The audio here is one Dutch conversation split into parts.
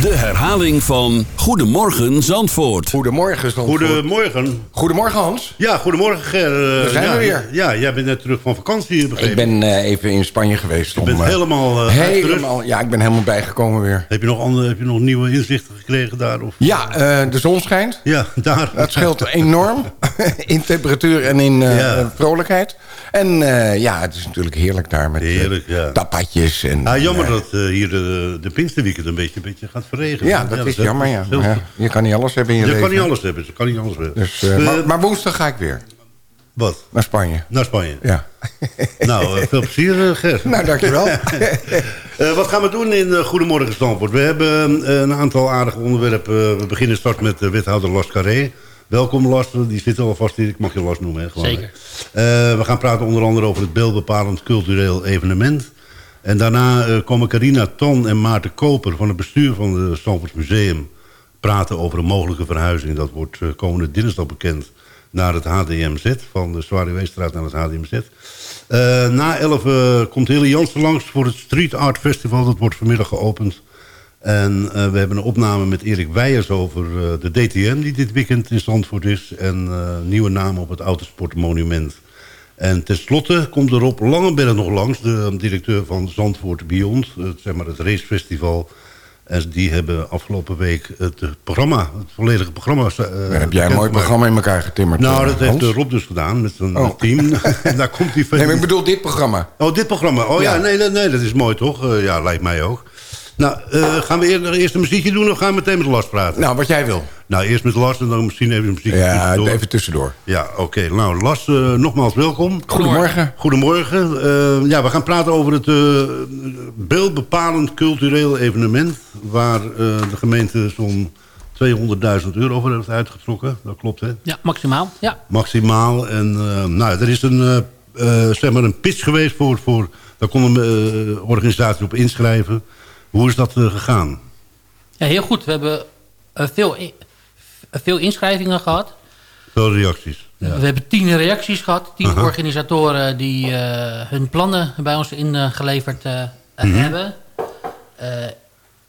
de herhaling van Goedemorgen Zandvoort. Goedemorgen, Zandvoort. Goedemorgen. Goedemorgen, Hans. Ja, goedemorgen Ger. Daar zijn ja, we weer. Ja, jij bent net terug van vakantie, begrepen. Ik ben eh, even in Spanje geweest. Je om, bent eh, helemaal, uh, helemaal Ja, ik ben helemaal bijgekomen weer. Heb je, nog andere, heb je nog nieuwe inzichten gekregen daar? Of? Ja, uh, de zon schijnt. Ja, daar. Dat scheelt enorm in temperatuur en in uh, ja. vrolijkheid. En ja, het is natuurlijk heerlijk daar met heerlijk, ja. tapatjes. En, ah, jammer dat hier de, de Pinksterweekend een beetje, een beetje gaat verregenen. Ja, dat, is jammer, ja. Je kan niet alles hebben in je je leven. kan niet alles hebben, je kan niet alles hebben. Dus, uh, maar, maar, woensdag ga ik weer. Wat? Naar Spanje. Naar Spanje? Ja. nou, veel plezier, Ger. nou, dankjewel. uh, wat gaan we doen in Goedemorgen Stamford? We hebben een aantal aardige onderwerpen. we beginnen straks met wethouder Las Carré. Welkom Las, die zit al vast hier. Ik mag je Las noemen. Hè, gewoon. Zeker. we gaan praten onder andere over het beeldbepalend cultureel evenement. En daarna uh, komen Carina Ton en Maarten Koper van het bestuur van het Stamfords Museum praten over een mogelijke verhuizing. Dat wordt uh, komende dinsdag bekend naar het HDMZ, van de Zwaarweestraat naar het HDMZ. Uh, na 11 uh, komt Hille Jansen langs voor het Street Art Festival. Dat wordt vanmiddag geopend. En we hebben een opname met Erik Weijers over de DTM die dit weekend in Zandvoort is. En nieuwe namen op het Autosportmonument. En tenslotte komt er Rob Langenberg nog langs, de directeur van Zandvoort Beyond, het, zeg maar het racefestival. En die hebben afgelopen week het programma, het volledige programma... Uh, heb jij een mooi programma in elkaar getimmerd? Nou, dat Hans? heeft Rob dus gedaan met zijn oh. team. Daar komt hij Nee, maar ik bedoel dit programma. Oh, dit programma. Oh ja, ja nee, nee, dat is mooi toch? Uh, ja, lijkt mij ook. Nou, uh, gaan we eerst, eerst een muziekje doen of gaan we meteen met Lars praten? Nou, wat jij wil. Nou, eerst met Lars en dan misschien even een muziekje Ja, tussendoor. even tussendoor. Ja, oké. Okay. Nou, Lars, uh, nogmaals welkom. Goedemorgen. Goedemorgen. Uh, ja, we gaan praten over het uh, beeldbepalend cultureel evenement... waar de gemeente zo'n 200.000 euro voor heeft uitgetrokken. Dat klopt, hè? Ja, maximaal. Ja. Maximaal. En nou, er is een, zeg maar een pitch geweest voor... voor daar kon een organisatie op inschrijven... Hoe is dat uh, gegaan? Ja, heel goed. We hebben uh, veel, veel inschrijvingen gehad. Veel reacties. Ja. We hebben tien reacties gehad. Tien Aha. organisatoren die uh, hun plannen bij ons ingeleverd mm -hmm. hebben.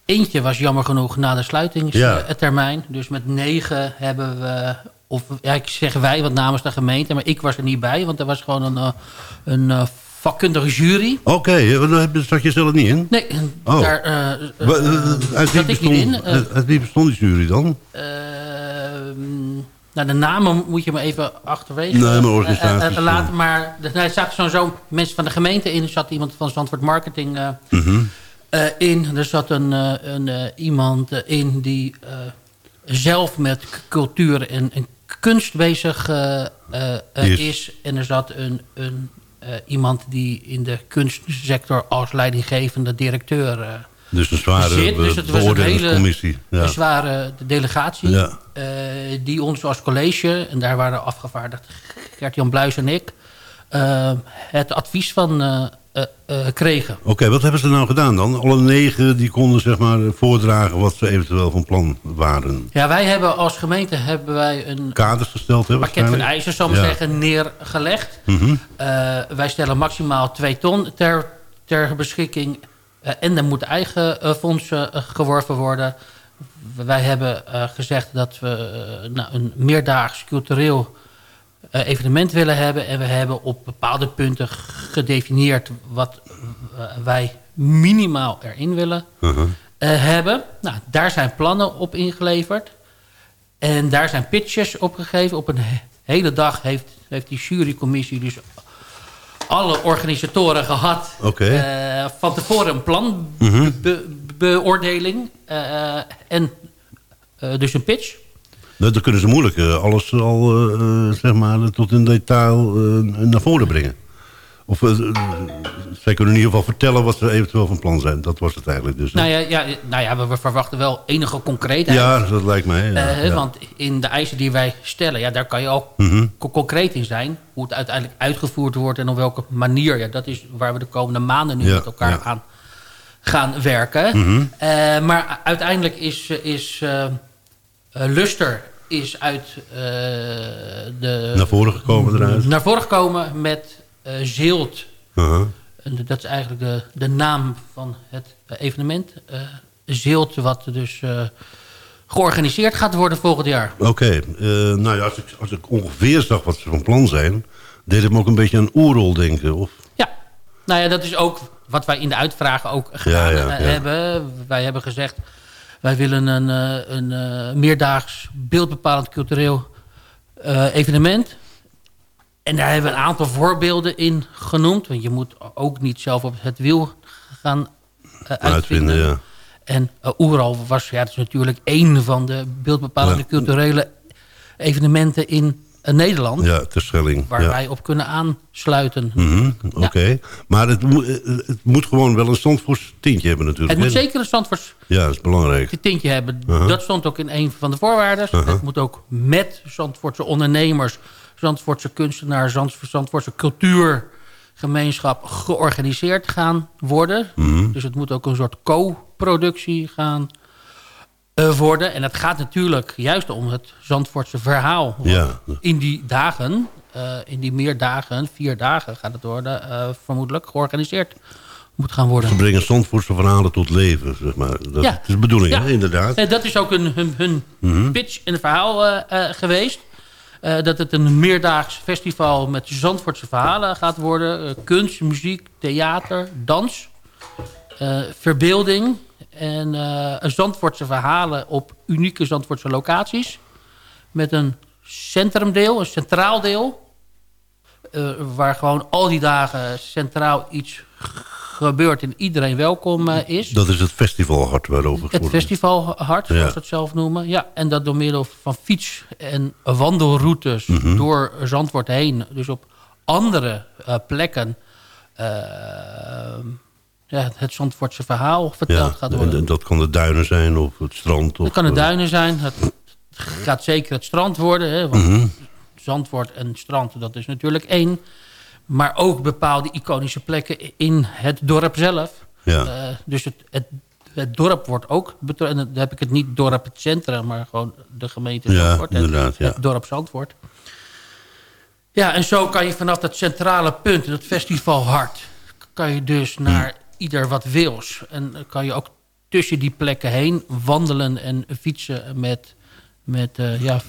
eentje was jammer genoeg na de sluitingstermijn. Ja. Dus met negen hebben we... Of ja, ik zeg wij, want namens de gemeente. Maar ik was er niet bij, want er was gewoon een... een vakkundige jury. Oké, okay, daar zat je zelf niet in? Nee, oh. daar uh, uh, uit wie bestond, ik niet in. Uh, uit wie bestond die jury dan? nou, de namen moet je me even achterwege nee, maar organisaties, laten. Maar er zaten sowieso mensen van de gemeente in. Er zat iemand van Zandvoort Marketing -hmm. in. Er zat een, een iemand in die zelf met cultuur en, en kunst bezig is. is. En er zat een... een uh, iemand die in de kunstsector als leidinggevende directeur uh, dus een zware zit. Dus het was een hele. Ja. een zware delegatie ja. uh, die ons als college, en daar waren afgevaardigd Gert-Jan Bluis en ik, het advies van kregen. Oké, okay, wat hebben ze nou gedaan dan? Alle negen die konden zeg maar voordragen wat ze eventueel van plan waren. Ja, wij hebben als gemeente hebben wij een kaders gesteld, hè, pakket van eisen, zal ik ja. zeggen, neergelegd. Mm -hmm. uh, wij stellen maximaal twee ton ter, ter beschikking. En er moeten eigen fondsen geworven worden. Wij hebben gezegd dat we nou, een meerdaags cultureel evenement willen hebben. En we hebben op bepaalde punten gedefinieerd wat uh, wij minimaal erin willen uh -huh. uh, hebben. Nou, daar zijn plannen op ingeleverd. En daar zijn pitches opgegeven. Op een he hele dag heeft, heeft die jurycommissie dus alle organisatoren gehad. Okay. van tevoren een planbeoordeling. -hmm. en dus een pitch. Nou, dan kunnen ze moeilijk uh, alles al uh, zeg maar, tot in detail naar voren brengen. Of zij kunnen in ieder geval vertellen wat ze eventueel van plan zijn. Dat was het eigenlijk. Dus, nou, ja, ja, nou ja, we verwachten wel enige concreetheid. Ja, dat lijkt mij. Ja, ja. Want in de eisen die wij stellen, ja, daar kan je ook mm -hmm. concreet in zijn. Hoe het uiteindelijk uitgevoerd wordt en op welke manier. Ja, dat is waar we de komende maanden nu met elkaar aan gaan werken. Mhm. Eh, maar uiteindelijk is, is eh, eh, Luster is uit de... Naar voren gekomen eruit. Naar voren gekomen met Zilt. Uh-huh. En dat is eigenlijk de, de naam van het evenement. Zilt, wat dus georganiseerd gaat worden volgend jaar. Oké, nou ja, als ik, als ik ongeveer zag wat ze van plan zijn... deed het me ook een beetje aan Oerol denken, of? Ja, nou ja, dat is ook wat wij in de uitvragen ook gedaan ja, ja, hebben. Wij hebben gezegd, wij willen een, eh, een, een eh, meerdaags beeldbepalend cultureel uh, evenement. En daar hebben we een aantal voorbeelden in genoemd. Want je moet ook niet zelf op het wiel gaan uh, uitvinden. uitvinden ja. En uh, Oeral was ja, dat is natuurlijk één van de beeldbepalende culturele evenementen in Nederland. Ja, Terschelling. Waar wij op kunnen aansluiten. Mm Oké, maar het, het, moet gewoon wel een Zandvoors tintje hebben natuurlijk. Het moet zeker een Zandvoors ja, dat is belangrijk. tintje hebben. Dat stond ook in een van de voorwaarden. Het moet ook met Zandvoortse ondernemers, Zandvoortse kunstenaars, Zandvoortse cultuurgemeenschap georganiseerd gaan worden. Mhm. Dus het moet ook een soort co-productie gaan worden. En het gaat natuurlijk juist om het Zandvoortse verhaal. Ja. In die dagen, uh, in die meer dagen, vier dagen gaat het worden, uh, vermoedelijk georganiseerd moet gaan worden. Ze brengen Zandvoortse verhalen tot leven, zeg maar. Dat ja. is de bedoeling, ja. hè, inderdaad. dat is ook hun, hun, hun mm -hmm. pitch en verhaal geweest. dat het een meerdaags festival met Zandvoortse verhalen gaat worden. kunst, muziek, theater, dans, verbeelding en een Zandvoortse verhalen op unieke Zandvoortse locaties. Met een centrumdeel, een centraal deel. Uh, waar gewoon al die dagen centraal iets gebeurt en iedereen welkom uh, is. Dat is het festivalhart waarover Het festivalhart, zoals ja. we het zelf noemen. Ja, en dat door middel van fiets- en wandelroutes mm -hmm. door Zandvoort heen. Dus op andere plekken ja, het Zandvoortse verhaal verteld gaat worden. En dat kan de duinen zijn of het strand. Of, dat kan de duinen zijn. Het gaat zeker het strand worden. Hè, want mm -hmm. Zandvoort en strand, dat is natuurlijk één. Maar ook bepaalde iconische plekken in het dorp zelf. Ja. Uh, dus het, het, het, dorp wordt ook betrokken. Dan heb ik het niet dorp het centrum, maar gewoon de gemeente Zandvoort. Ja, inderdaad, het, het dorp Zandvoort. Ja, en zo kan je vanaf dat centrale punt, het festivalhart... kan je dus naar ieder wat wils. En kan je ook tussen die plekken heen wandelen en fietsen met, met uh, ja,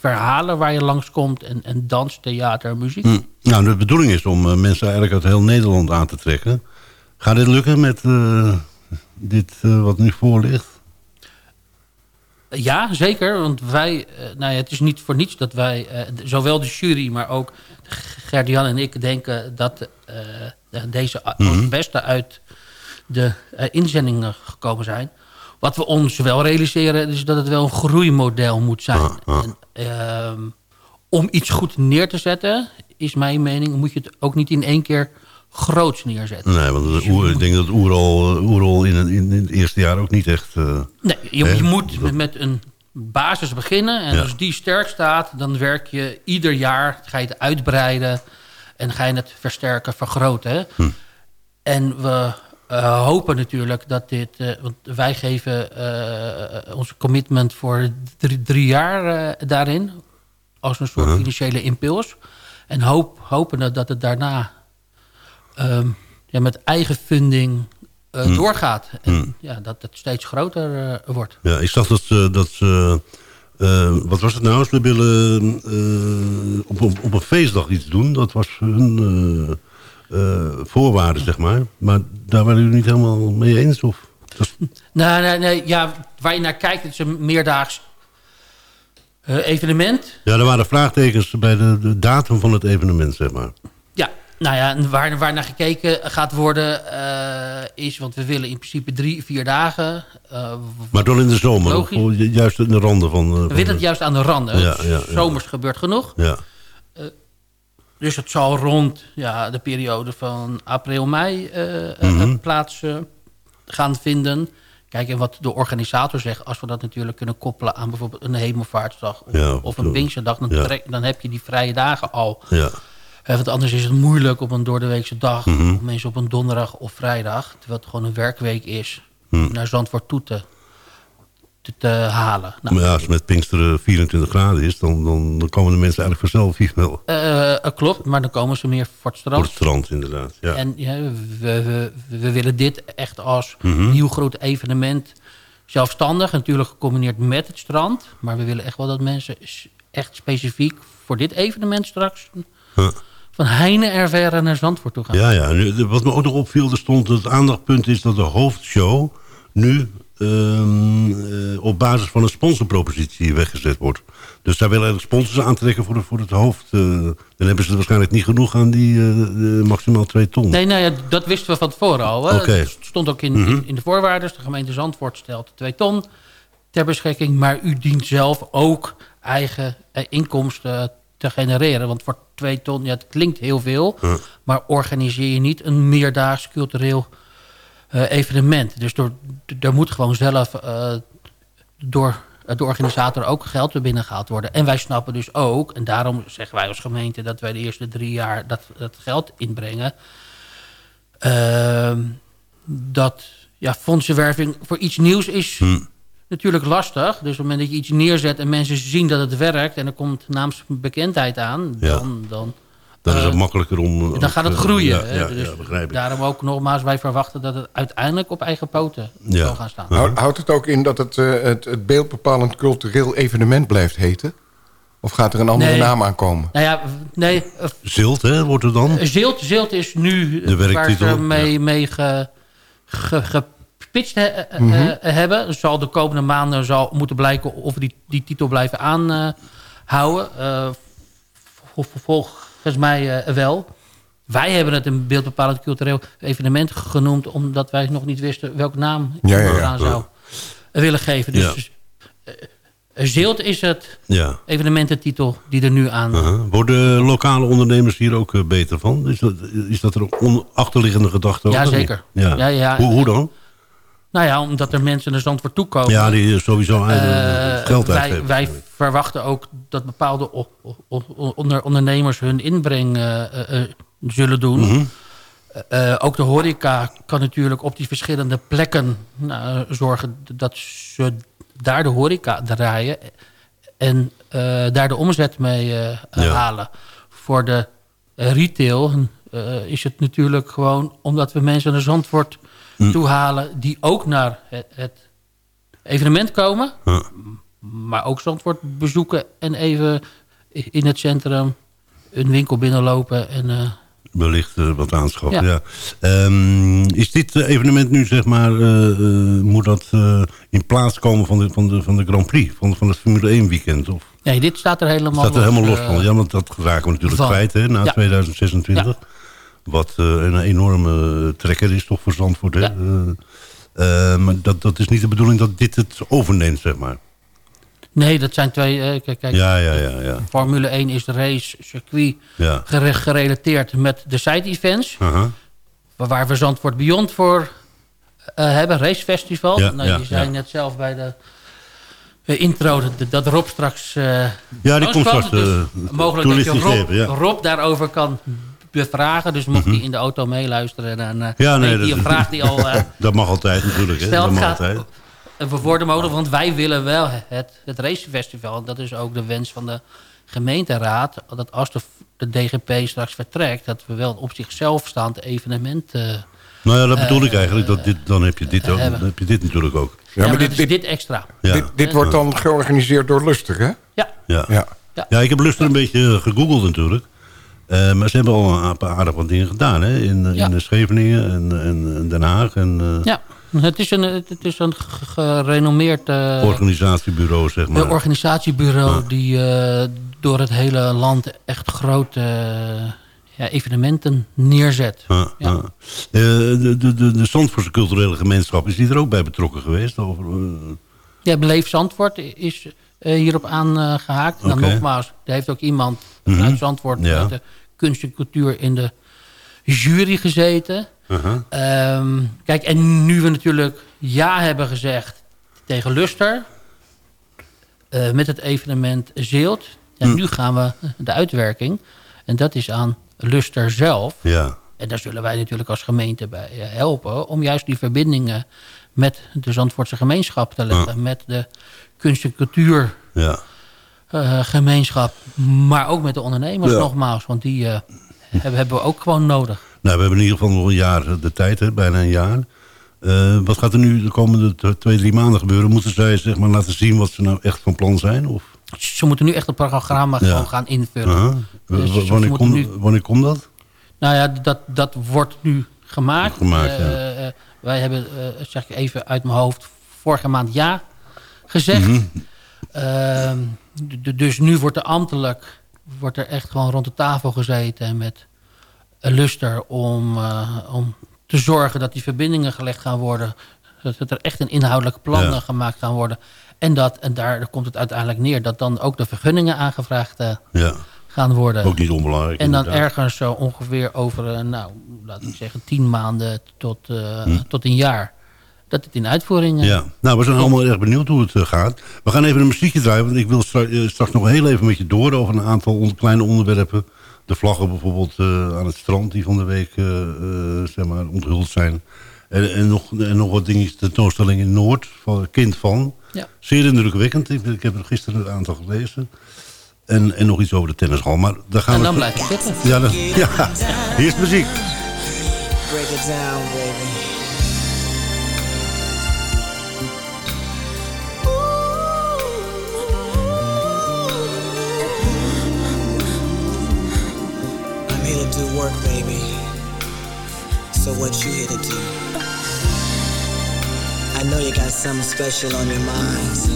verhalen waar je langskomt. En, en dans, theater, muziek. Mm. Nou, de bedoeling is om uh, mensen eigenlijk uit heel Nederland aan te trekken. Gaat dit lukken met uh, dit wat nu voor ligt? Ja, zeker. Want wij, nou ja, het is niet voor niets dat wij, zowel de jury, maar ook Gert-Jan en ik denken dat deze mm -hmm. beste uit de uh, inzendingen gekomen zijn. Wat we ons wel realiseren is dat het wel een groeimodel moet zijn. Ah, ah. En, uh, om iets goed neer te zetten, is mijn mening, moet je het ook niet in één keer groots neerzetten. Nee, want dus oer, ik denk dat Oerol, Oerol in, het, in het eerste jaar ook niet echt... Uh, nee, je, je moet met, met een basis beginnen. En ja. als die sterk staat, dan werk je ieder jaar, ga je het uitbreiden... en ga je het versterken, vergroten. Hm. En we uh, hopen natuurlijk dat dit... Uh, want wij geven uh, onze commitment voor drie, drie jaar daarin... als een soort -huh. financiële impuls. En hoop, hopen dat het daarna um, ja, met eigen funding hm. doorgaat. En hm. ja, dat het steeds groter wordt. Ja, ik zag dat... dat uh, wat was het nou? Ze willen uh, op, op, op, een feestdag iets doen. Dat was hun uh, voorwaarden, zeg maar. Maar daar waren jullie niet helemaal mee eens? Of? Nee, nee, nee. Ja, waar je naar kijkt, het is een meerdaags evenement. Ja, er waren vraagtekens bij de, de, datum van het evenement, zeg maar. Ja, nou ja, waar, waar naar gekeken gaat worden is... want we willen in principe drie, vier dagen... maar dan in de zomer, of juist in de randen van... we willen het juist aan de randen. Ja, ja, Zomers gebeurt genoeg. Ja. Dus het zal rond ja, de periode van april, mei mm -hmm. plaats gaan vinden. Kijk, en wat de organisator zegt... als we dat natuurlijk kunnen koppelen aan bijvoorbeeld een hemelvaartsdag... of, ja, of een Pinksterdag, dan, ja. dan heb je die vrije dagen al. Ja. Eh, want anders is het moeilijk op een doordeweekse dag... Mhm. of mensen op een donderdag of vrijdag... terwijl het gewoon een werkweek is... Mhm. naar Zandvoort toe te, te, te halen. Nou, Maar ja, als het met Pinksteren 24 graden is... dan, dan, dan komen de mensen eigenlijk vanzelf hier wel eh, eh, klopt, maar dan komen ze meer voor het strand. voor het strand inderdaad. Ja. En ja, we, we, we willen dit echt als Mhm. nieuw groot evenement... zelfstandig, natuurlijk gecombineerd met het strand. Maar we willen echt wel dat mensen echt specifiek voor dit evenement straks... Huh. Van Heine verre naar Zandvoort toe gaan. Ja, ja. Wat me ook nog opviel, er stond het aandachtpunt is dat de hoofdshow nu ehm, eh, op basis van een sponsorpropositie weggezet wordt. Dus daar willen eigenlijk sponsors aantrekken voor, de, voor het hoofd. eh. dan hebben ze er waarschijnlijk niet genoeg aan die de maximaal 2 ton. Nee, nou ja, dat wisten we van tevoren al. Het stond ook in, in, in de voorwaarden. De gemeente Zandvoort stelt 2 ton ter beschikking. Maar u dient zelf ook eigen inkomsten te genereren. Want voor 2 ton, ja, het klinkt heel veel. Maar organiseer je niet een meerdaags cultureel eh, evenement. Dus door, er moet gewoon zelf eh, door de organisator ook geld er binnengehaald worden. En wij snappen dus ook, en daarom zeggen wij als gemeente... dat wij de eerste drie jaar dat, dat geld inbrengen... Ehm, dat ja, fondsenwerving voor iets nieuws is natuurlijk lastig. Dus op het moment dat je iets neerzet en mensen zien dat het werkt... en er komt naamsbekendheid aan, Ja. dan, dan, dan is het eh, makkelijker om... dan gaat het groeien. Ja, dus ja, begrijp ik. Daarom ook nogmaals, wij verwachten dat het uiteindelijk op eigen poten Ja. zal gaan staan. Houd- Houdt het ook in dat het, eh, het, het beeldbepalend cultureel evenement blijft heten? Of gaat er een andere Nee. naam aankomen? Nou ja, nee, eh, Zilt, hè, wordt er dan? Zilt, Zilt is nu De waar werktitel, ze mee, ja. mee ge, ge- gepitcht he- eh, Mhm. eh, hebben. Zal de komende maanden zal moeten blijken of we die, die titel blijven aanhouden. Eh, vol- vol- volgens mij eh, wel. Wij hebben het een beeldbepalend cultureel evenement genoemd... omdat wij nog niet wisten welke naam Ja, ja, eraan zou willen geven. Dus Ja. eh, Zilt is het Ja. evenemententitel die er nu aan... Uh-huh. Worden lokale ondernemers hier ook eh, beter van? Is dat, is dat er een achterliggende gedachte Ja, over? zeker. Ja. Ja, ja. Hoe, hoe dan? Nou ja, omdat er mensen naar Zandvoort toe komen. Ja, die sowieso Eh, geld wij, uitgeven. wij verwachten ook dat bepaalde onder, ondernemers hun inbreng eh, eh, zullen doen. Mhm. Ook de horeca kan natuurlijk op die verschillende plekken nou, zorgen dat ze daar de horeca draaien. En daar de omzet mee Ja. halen. Voor de retail is het natuurlijk gewoon omdat we mensen naar Zandvoort Hm. toe halen... die ook naar het, het evenement komen Ja. maar ook Zandvoort bezoeken en even in het centrum een winkel binnenlopen. En, eh, Wellicht eh, wat aanschaffen, ja. Ja. Ehm, is dit evenement nu, zeg maar, eh, moet dat in plaats komen van de, van de, van de Grand Prix? Van, van het Formule 1 weekend? Of nee, dit staat er helemaal staat er helemaal los van? Ja, want dat raken we natuurlijk van. kwijt, hè, na Ja. 2026. Wat eh, een enorme trekker is toch voor Zandvoort, hè? Ja. Eh, eh, maar dat, dat is niet de bedoeling dat dit het overneemt, zeg maar. Nee, dat zijn twee... eh, kijk, kijk, Ja, ja, ja, ja. Formule 1 is de race, circuit, gerelateerd met de side-events. Waar- Waar we Zandvoort Beyond voor eh, hebben, racefestival. Ja, nou, je zei net zelf bij de eh, intro dat, dat Rob straks... eh, Ja, die komt straks Dus eh, mogelijk dat je Rob, geven. Rob daarover kan bevragen. Dus mocht hij in de auto meeluisteren... dan eh Ja, nee, weet hij dat- een vraag die al eh, Dat mag altijd natuurlijk, hè? Dat mag gaat altijd. eh, worden mogelijk. Want wij willen wel het, het racefestival. En dat is ook de wens van de gemeenteraad. Dat als de, de DGP straks vertrekt... dat we wel op zichzelf staand evenement... eh Nou ja, dat bedoel ik eigenlijk. Dat dit, dan heb je dit ook. Dan heb je dit natuurlijk ook. ja, maar maar dit, dit, extra. Ja, dit, dit wordt dan georganiseerd door Lustig, hè? Ja, ja. Ja. ja, ik heb Luster een beetje gegoogeld natuurlijk. Eh, maar ze hebben al een paar aardig wat dingen gedaan. Hè? In, Ja. in Scheveningen en, en, en Den Haag. En eh, ja. Het is een, het is een ge- gerenommeerd eh, organisatiebureau, zeg maar. een organisatiebureau... die eh, door het hele land echt grote eh, ja, evenementen neerzet. Ja, Ja. ja. Eh, de, de, de, de Zandvoortse culturele gemeenschap, is die er ook bij betrokken geweest? Over, eh, Ja, Beleef Zandvoort is eh, hierop aangehaakt. Nou, Oké. nogmaals, er heeft ook iemand Mhm. uit Zandvoort... Ja. uit de kunst en cultuur in de jury gezeten. uh-huh. Ehm, kijk, en nu we natuurlijk ja hebben gezegd tegen Luster... eh, met het evenement Zeelt... Ja, Hm. nu gaan we de uitwerking. En dat is aan Luster zelf. Ja. En daar zullen wij natuurlijk als gemeente bij eh, helpen... om juist die verbindingen met de Zandvoortse gemeenschap te leggen. Met de kunst- en cultuur Ja. Eh, gemeenschap. Maar ook met de ondernemers Ja. nogmaals. Want die eh, hebben, we ook gewoon nodig. Nou, we hebben in ieder geval nog een jaar de tijd, hè, bijna een jaar. Eh, wat gaat er nu de komende twee, drie maanden gebeuren? Moeten zij zeg maar, laten zien wat ze nou echt van plan zijn? Of? Ze moeten nu echt het programma Ja. gewoon gaan invullen. Dus wanneer, komt, nu- wanneer komt dat? Nou ja, dat, dat wordt nu gemaakt. Gemaakt, ja. wij hebben, zeg ik even uit mijn hoofd, vorige maand ja gezegd. Mhm. Ehm, dus nu wordt er ambtelijk wordt er echt gewoon rond de tafel gezeten met een luster om, eh, om te zorgen dat die verbindingen gelegd gaan worden. Dat er echt een inhoudelijke plannen Ja. gemaakt gaan worden. En, dat, en daar komt het uiteindelijk neer dat dan ook de vergunningen aangevraagd eh, Ja, gaan worden. ook niet onbelangrijk. En dan inderdaad. ergens zo ongeveer over, eh, nou, laten we zeggen, tien maanden tot, eh, Hm. tot een jaar. Dat het in uitvoering eh, Ja, nou, we zijn allemaal erg benieuwd hoe het eh, gaat. We gaan even een muziekje draaien, want ik wil straks, eh, straks nog heel even met je door over een aantal on- kleine onderwerpen. De vlaggen bijvoorbeeld eh, aan het strand die van de week eh, eh, zeg maar, onthuld zijn. En, en, nog, en nog wat dingen, de tentoonstelling in Noord, van Kind van. Ja. Zeer indrukwekkend, ik, ik heb er gisteren een aantal gelezen. En, en nog iets over de tennishal, maar daar gaan En we... dan blijf ik zitten. Ja, dan, ja, hier is muziek. Break it down, baby. Here to do work, baby. So what you here to do? I know you got something special on your minds.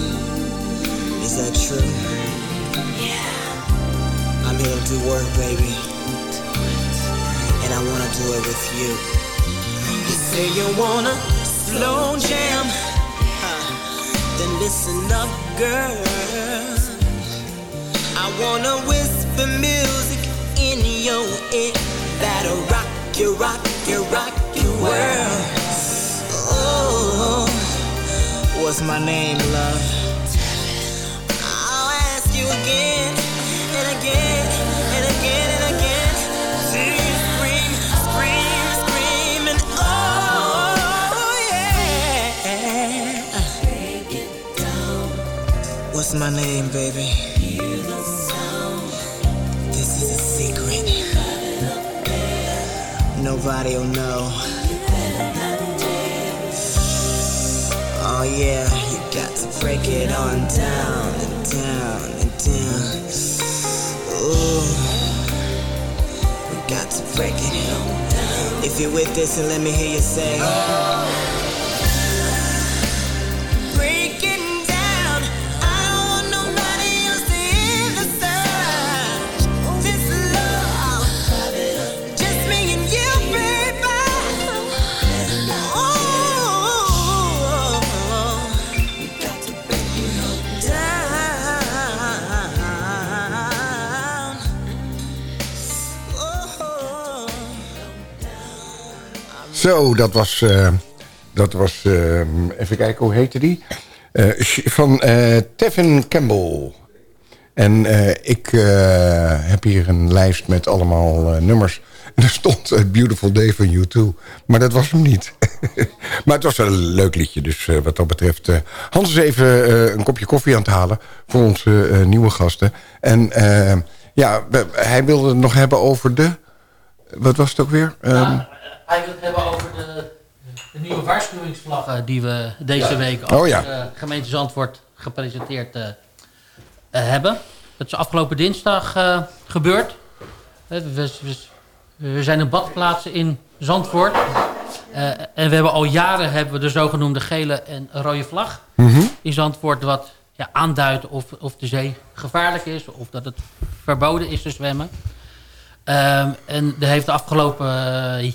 Is that true? Yeah. I'm here to do work, baby and I wanna do it with you. You say you wanna slow jam, huh. then listen up, girl. I wanna whisper music in your ear that'll rock you, rock you, rock your world. Oh, what's my name, love? I'll ask you again and again and again and again. Scream, scream, scream, and oh yeah. What's my name, baby? Nobody'll know. Oh yeah, you got to break it on down and down and down. Ooh, we got to break it. If you're with this, and let me hear you say. Breaking Zo, dat was... eh, dat was eh, even kijken, hoe heette die? Eh, van Tevin Campbell. En ik heb hier een lijst met allemaal nummers. En er stond Beautiful Day van U2. Maar dat was hem niet. maar het was wel een leuk liedje. Dus wat dat betreft... Hans is even een kopje koffie aan het halen... voor onze nieuwe gasten. En ja, hij wilde het nog hebben over de... Wat was het ook weer? Ehm, Het hebben over de, de nieuwe waarschuwingsvlaggen die we deze week als Oh ja. eh, gemeente Zandvoort gepresenteerd eh, eh, hebben. Dat is afgelopen dinsdag eh, gebeurd. Eh, We, we, we zijn een badplaatsen in Zandvoort. Eh, en we hebben al jaren hebben we de zogenoemde gele en rode vlag in Zandvoort. Wat ja, aanduidt of, of de zee gevaarlijk is of dat het verboden is te zwemmen. Ehm, en er heeft de afgelopen eh,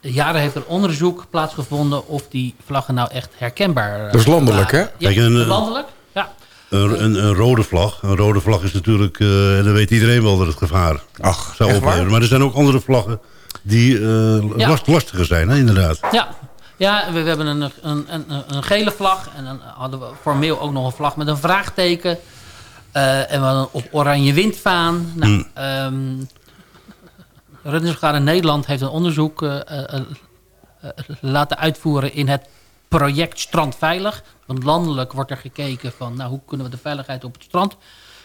jaren heeft er onderzoek plaatsgevonden of die vlaggen nou echt herkenbaar eh, Dat is landelijk, hè? Ja, eh, landelijk. Ja. Een, een, een rode vlag. Een rode vlag is natuurlijk, eh, en dan weet iedereen wel dat het gevaar Ach, zou opleveren. Maar er zijn ook andere vlaggen die eh, Ja. last, lastiger zijn, hè, inderdaad. Ja, ja we, we hebben een, een, een, een gele vlag. En dan hadden we formeel ook nog een vlag met een vraagteken. Eh, en we hadden op oranje windvaan. Nou, Hmm. ehm, Reddingsbrigade Nederland heeft een onderzoek laten uitvoeren in het project Strandveilig. Want landelijk wordt er gekeken van nou, hoe kunnen we de veiligheid op het strand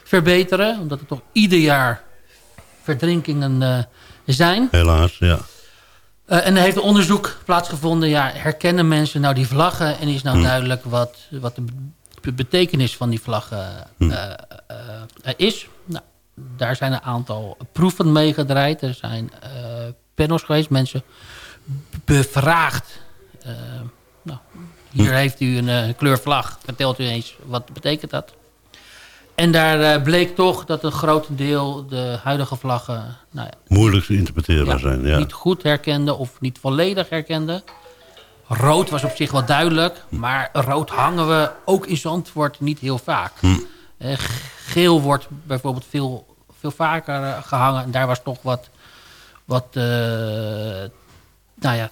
verbeteren. Omdat er toch ieder jaar verdrinkingen zijn. Helaas, ja. Uh, en er heeft een onderzoek plaatsgevonden. Ja, herkennen mensen nou die vlaggen? En is nou hm. duidelijk wat, wat de betekenis van die vlaggen hm. uh, is? Nou, daar zijn een aantal proeven mee gedraaid. Er zijn panels geweest, mensen bevraagd. nou, hier heeft u een kleurvlag. Vertelt u eens, wat betekent dat? En daar bleek toch dat een groot deel de huidige vlaggen... Nou ja, Moeilijk te interpreteren zijn, ja. Niet goed herkende of niet volledig herkende. Rood was op zich wel duidelijk. Maar rood hangen we ook in Zandvoort niet heel vaak. Hm. Geel wordt bijvoorbeeld veel, veel vaker uh, gehangen. En daar was toch wat... wat nou ja,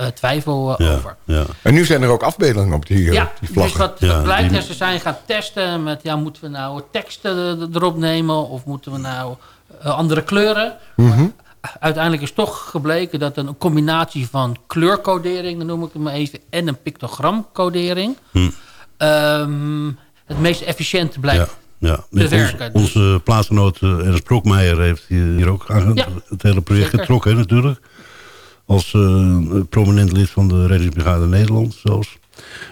uh, twijfel uh, over. Ja. En nu zijn er ook afbeeldingen op die, ja, die vlaggen. Dus wat, wat blijkt, die... ze zijn gaan testen met... Ja, moeten we nou teksten erop nemen of moeten we nou uh, andere kleuren? Mm -hmm. Uiteindelijk is toch gebleken dat een combinatie van kleurcodering, dan noem ik het maar even, en een pictogramcodering hm. um, het meest efficiënt blijkt. Ja, ja. werken. Ons, onze plaatsgenoot Ernst Brokmeijer heeft hier ook aan het hele project Zeker. getrokken natuurlijk als uh, prominent lid van de reddingsbrigade Nederland zelfs.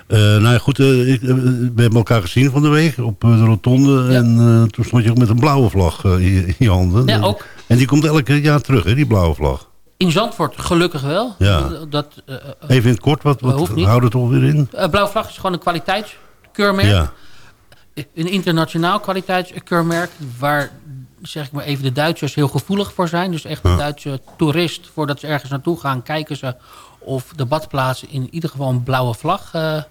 Uh, nou ja, goed, uh, ik, we hebben elkaar gezien van de week op de rotonde. Ja. En toen stond je ook met een blauwe vlag in, in, je handen. Ja, ook. En die komt elke jaar terug, hè, die blauwe vlag. In Zandvoort gelukkig wel. Ja. Dat, Even in het kort, wat, wat houdt het alweer in? blauwe vlag is gewoon een kwaliteitskeurmerk. Ja. Een internationaal kwaliteitskeurmerk... waar zeg ik maar even, de Duitsers heel gevoelig voor zijn. Dus echt de Duitse toerist, voordat ze ergens naartoe gaan... kijken ze of de badplaats in ieder geval een blauwe vlag uh,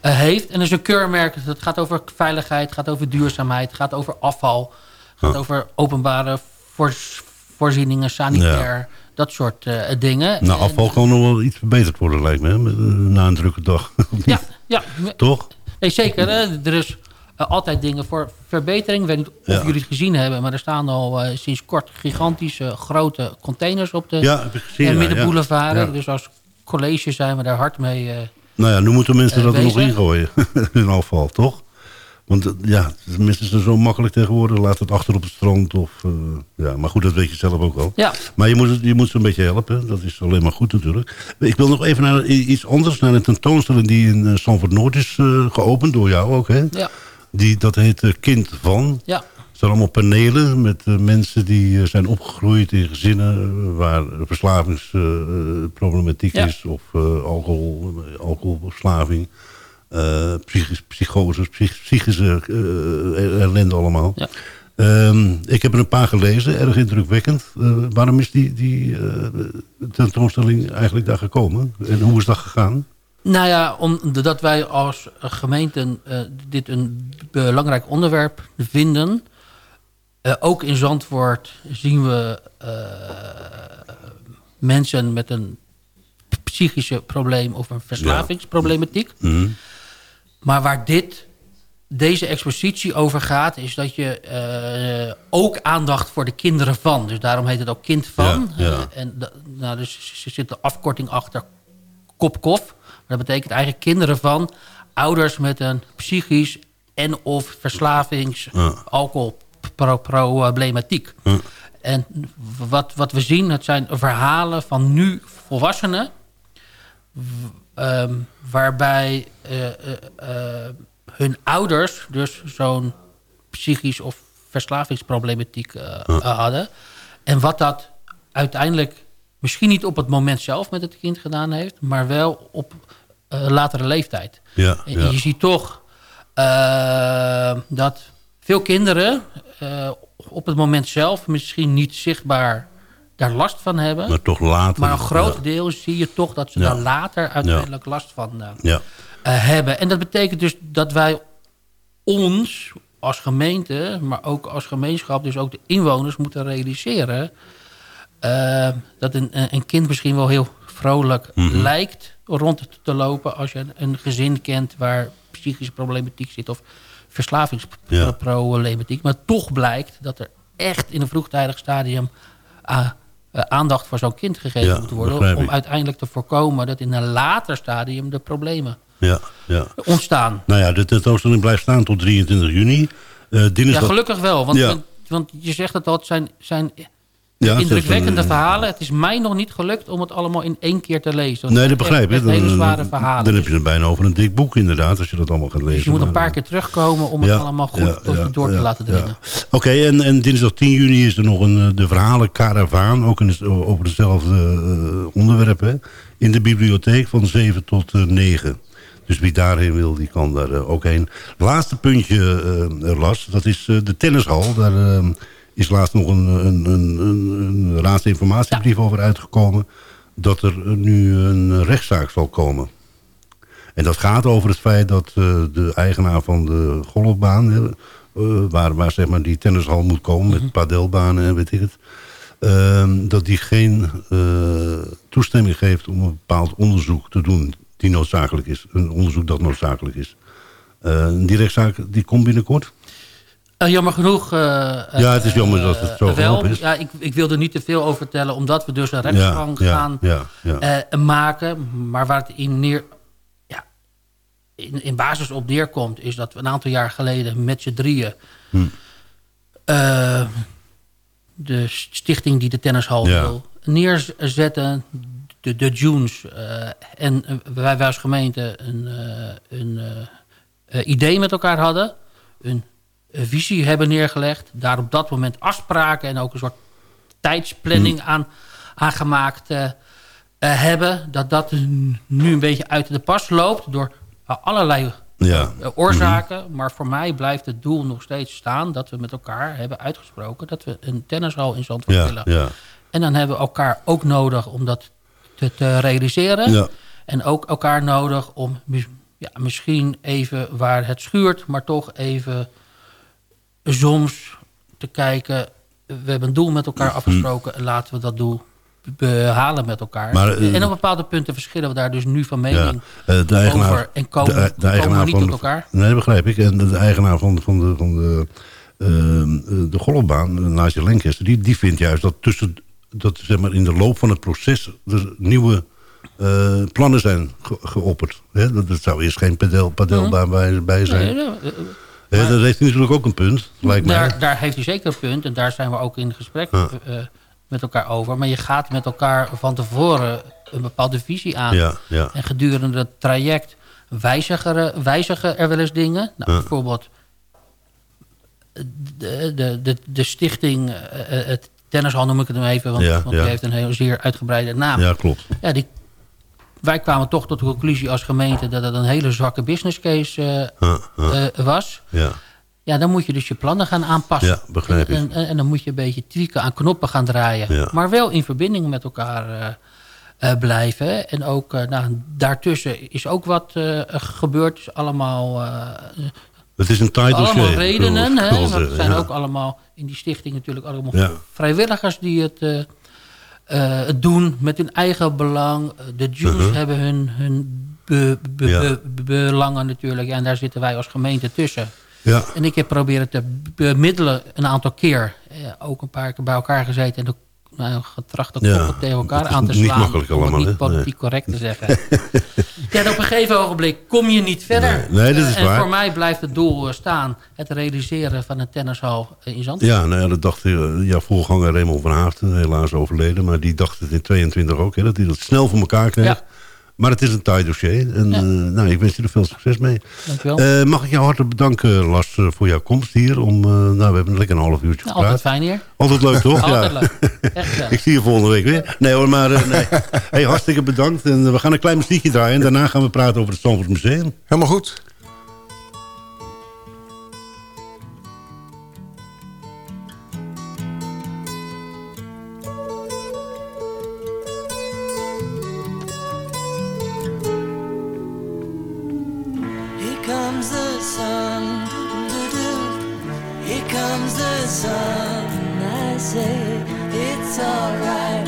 heeft. En dat is een keurmerk. Dat gaat over veiligheid, gaat over duurzaamheid, gaat over afval... gaat over openbare voorzieningen, sanitair... Dat soort uh, dingen. Nou, afval kan nog wel iets verbeterd worden, lijkt me. Na een drukke dag. ja, ja. Toch? Nee, zeker. Er is altijd dingen voor verbetering. Ik weet niet of ja. jullie het gezien hebben, maar er staan al uh, sinds kort gigantische grote containers op de ja, gezien, middenboulevard. Ja. Dus als college zijn we daar hard mee uh, Nou ja, nu moeten mensen dat er nog ingooien. in afval, toch? Want ja, tenminste is het zo makkelijk tegenwoordig. Laat het achter op het strand. Of, uh, ja, maar goed, dat weet je zelf ook wel. Ja. Maar je moet, je moet ze een beetje helpen. Dat is alleen maar goed natuurlijk. Ik wil nog even naar iets anders. Naar een tentoonstelling die in Sanford Noord is uh, geopend. Door jou ook, hè? Ja. Die, dat heet uh, Kind van. Ja. Er staan allemaal panelen met uh, mensen die uh, zijn opgegroeid in gezinnen... waar verslavingsproblematiek ja. is of alcohol, alcoholverslaving... psychisch, psychoses, psych, psychische ellende allemaal. Ja. Um, ik heb er een paar gelezen, erg indrukwekkend. waarom is die, die tentoonstelling eigenlijk daar gekomen? En hoe is dat gegaan? Nou ja, omdat wij als gemeente uh, dit een belangrijk onderwerp vinden. Uh, ook in Zandvoort zien we uh, mensen met een psychische probleem of een verslavingsproblematiek. Ja. Mm. Maar waar dit, deze expositie over gaat, is dat je ook aandacht voor de kinderen van. Dus daarom heet het ook kind van. Ja, ja. en nou, dus er zit een afkorting achter kop-kof. Dat betekent eigenlijk kinderen van ouders met een psychisch en of verslavings ja. alcoholproblematiek. Ja. En wat, wat we zien, het zijn verhalen van nu volwassenen... Um, waarbij uh, uh, uh, hun ouders dus zo'n psychisch of verslavingsproblematiek hadden. En wat dat uiteindelijk misschien niet op het moment zelf met het kind gedaan heeft... maar wel op latere leeftijd. Ja. Je ziet toch uh, dat veel kinderen uh, op het moment zelf misschien niet zichtbaar daar last van hebben. Maar toch later. Maar een groot ja. deel zie je toch dat ze daar later uiteindelijk last van hebben. En dat betekent dus dat wij ons als gemeente, maar ook als gemeenschap, dus ook de inwoners moeten realiseren... dat een, een kind misschien wel heel vrolijk mm -hmm. lijkt rond te lopen als je een gezin kent waar psychische problematiek zit of verslavingsproblematiek. Ja. Maar toch blijkt dat er echt in een vroegtijdig stadium uh, eh, aandacht voor zo'n kind gegeven Ja, moet worden... om uiteindelijk te voorkomen dat in een later stadium de problemen Ja, ja. ontstaan. Nou ja, de tentoonstelling blijft staan tot 23 juni. Eh Ja, dinsdag... gelukkig wel, want, Ja. want, want je zegt het al, het zijn, zijn Ja, het indrukwekkende eh, verhalen. Het is mij nog niet gelukt om het allemaal in één keer te lezen. Want Nee, het dat begrijp ik. hele zware verhalen. dan heb je er bijna over een dik boek inderdaad, als je dat allemaal gaat lezen. dus je moet een paar keer terugkomen om het allemaal goed ja, ja, door te laten dringen. Oké, en, en dinsdag 10 juni is er nog een, eh, de verhalen Caravaan, ook een, over hetzelfde eh, onderwerp, hè, in de bibliotheek van 7 tot eh, 9. Dus wie daarheen wil, die kan daar eh, ook heen. Laatste puntje, eh Las, dat is eh, de tennishal. Daar eh, is laatst nog een, een, een, een, een raadsinformatiebrief over uitgekomen... dat er nu een rechtszaak zal komen. En dat gaat over het feit dat eh, de eigenaar van de golfbaan... eh, waar, waar zeg maar die tennishal moet komen met padelbanen en weet ik het... ehm, dat die geen eh, toestemming geeft om een bepaald onderzoek te doen... die noodzakelijk is. Een onderzoek dat noodzakelijk is. Die rechtszaak die komt binnenkort. Eh, jammer genoeg. eh, Ja, het is jammer dat het zo eh, wel. is. Ja, ik, ik wil er niet te veel over vertellen, omdat we dus een rechtsgang ja, gaan ja, ja. maken. Maar waar het in, neer, ja, in, in basis op neerkomt, is dat we een aantal jaar geleden met z'n drieën... Hm. de stichting die de tennishal wil neerzetten, de, de Junes. en wij, wij als gemeente een, een idee met elkaar hadden. Een visie hebben neergelegd. Daar op dat moment afspraken en ook een soort tijdsplanning aan, aangemaakt eh, eh, hebben. Dat dat nu een beetje uit de pas loopt door allerlei Ja. eh, oorzaken. Maar voor mij blijft het doel nog steeds staan... dat we met elkaar hebben uitgesproken... dat we een tennishal in Zandvoort Ja, willen. ja, En dan hebben we elkaar ook nodig om dat te, te realiseren. ja. En ook elkaar nodig om misschien even waar het schuurt... maar toch even soms te kijken... we hebben een doel met elkaar afgesproken... en laten we dat doel behalen met elkaar. Maar, eh, en op bepaalde punten verschillen we daar dus nu van mening Ja, eh, de eigenaar, over... en komen, de, de komen eigenaar we niet van tot de- elkaar. Nee, begrijp ik. En de, de eigenaar van, de- van de, van de, ehm, de golfbaan, eh, Nigel Lancaster, die, die vindt juist dat tussen dat zeg maar in de loop van het proces er nieuwe eh, plannen zijn ge- geopperd. Hè, dat, dat zou eerst geen padel, padelbaan bij, bij zijn. Nee, nee, eh, Dat heeft hij natuurlijk ook een punt, lijkt mij. daar, daar heeft hij zeker een punt. En daar zijn we ook in gesprek Ja. eh, met elkaar over. Maar je gaat met elkaar van tevoren een bepaalde visie aan. Ja, ja. En gedurende het traject wijzigen, wijzigen er wel eens dingen. Nou. Bijvoorbeeld de, de, de, de stichting, eh, het tennishal noem ik het hem even... want, want die heeft een heel zeer uitgebreide naam. Ja, klopt. Ja, die, wij kwamen toch tot de conclusie als gemeente... dat het een hele zwakke business case eh, eh, was... ja. Ja, dan moet je dus je plannen gaan aanpassen. Ja, begrijp ik. En, en, en dan moet je een beetje tweaken aan knoppen gaan draaien. Ja. Maar wel in verbinding met elkaar eh, blijven. En ook eh, nou, daartussen is ook wat gebeurd. Dus allemaal, Het is een dossier. allemaal redenen. Hè? Want er zijn ja. ook allemaal in die stichting natuurlijk allemaal Ja. vrijwilligers die het, het doen met hun eigen belang. Eh, De Jews Uh-huh. hebben hun, hun be- be- Ja. be- belangen natuurlijk. En daar zitten wij als gemeente tussen. Ja, En ik heb proberen te bemiddelen een aantal keer. Eh, ook een paar keer bij elkaar gezeten. En de nou, getracht de koppen tegen elkaar aan te niet slaan. makkelijk om het allemaal, niet politiek correct te zeggen. ja, en op een gegeven ogenblik kom je niet verder. Nee, nee, dat is en waar. voor mij blijft het doel eh, staan. Het realiseren van een tennishal eh, in Zandvoort. Ja, nou ja, dat dacht eh, ja, voorganger Raymond van Haafden, helaas overleden. Maar die dacht het in 22 ook, hè, dat hij dat snel voor elkaar kreeg. Ja. Maar het is een taai dossier. En Ja. eh, nou, ik wens je er veel succes mee. Dankjewel. Eh, mag ik jou hartelijk bedanken, Lars, eh, voor jouw komst hier. Om, eh, nou, we hebben lekker een half uurtje Nou, gepraat. altijd fijn hier. Altijd leuk, toch? Altijd ja. leuk. Echt gezellig. Ik zie je volgende week weer. Nee hoor, maar eh, nee. hey, hartstikke bedankt. En we gaan een klein muziekje draaien. En daarna gaan we praten over het Stamford Museum. Helemaal goed. Sun. I say it's alright.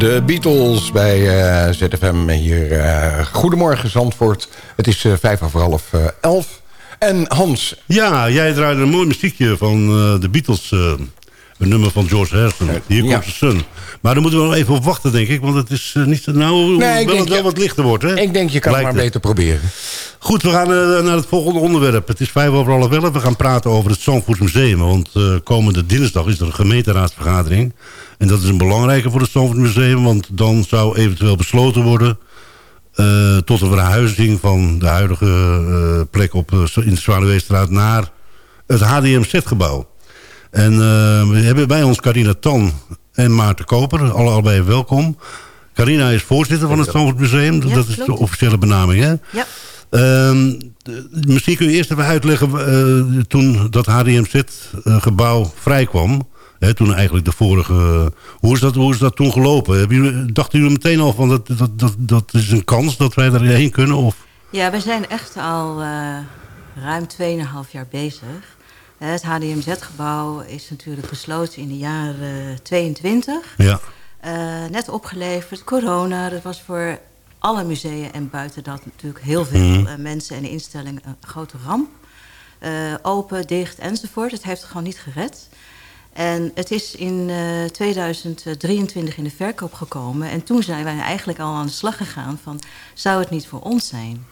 De Beatles bij uh, ZFM hier. Uh, goedemorgen Zandvoort. Het is uh, vijf over half elf. En Hans. Ja, jij draaide een mooi muziekje van de Beatles. Een nummer van George Harrison. Hier komt de sun. Maar daar moeten we wel even op wachten, denk ik. Want het is niet zo... Nou, nee, wel, het wel wat lichter wordt, hè? Ik denk, je kan het maar beter proberen. Goed, we gaan naar het volgende onderwerp. Het is vijf over half elf. We gaan praten over het Zandvoort Museum. Want komende dinsdag is er een gemeenteraadsvergadering... En dat is een belangrijke voor het Stamford Museum... want dan zou eventueel besloten worden... Uh, tot een verhuizing van de huidige plek op, in de Zwaluweestraat... naar het HDMZ-gebouw. En we hebben bij ons Carina Tan en Maarten Koper. Alle, allebei welkom. Carina is voorzitter van het Stamford Museum. dat is de officiële benaming, hè? Ja. Ehm, misschien kun je eerst even uitleggen... toen dat HDMZ-gebouw vrijkwam toen eigenlijk de vorige... Hoe is dat, hoe is dat toen gelopen? Heb dachten jullie meteen al van dat, dat, dat, dat is een kans dat wij daarheen kunnen? Of? Ja, we zijn echt al uh, ruim 2,5 jaar bezig. Het HDMZ-gebouw is natuurlijk besloten in de jaren 22. Ja. Uh, net opgeleverd, corona, dat was voor alle musea en buiten dat natuurlijk heel veel mm. uh, mensen en instellingen een grote ramp. Uh, open, dicht enzovoort. Het heeft het gewoon niet gered. En het is in uh, eh, 2023 in de verkoop gekomen. En toen zijn wij eigenlijk al aan de slag gegaan van... zou het niet voor ons zijn?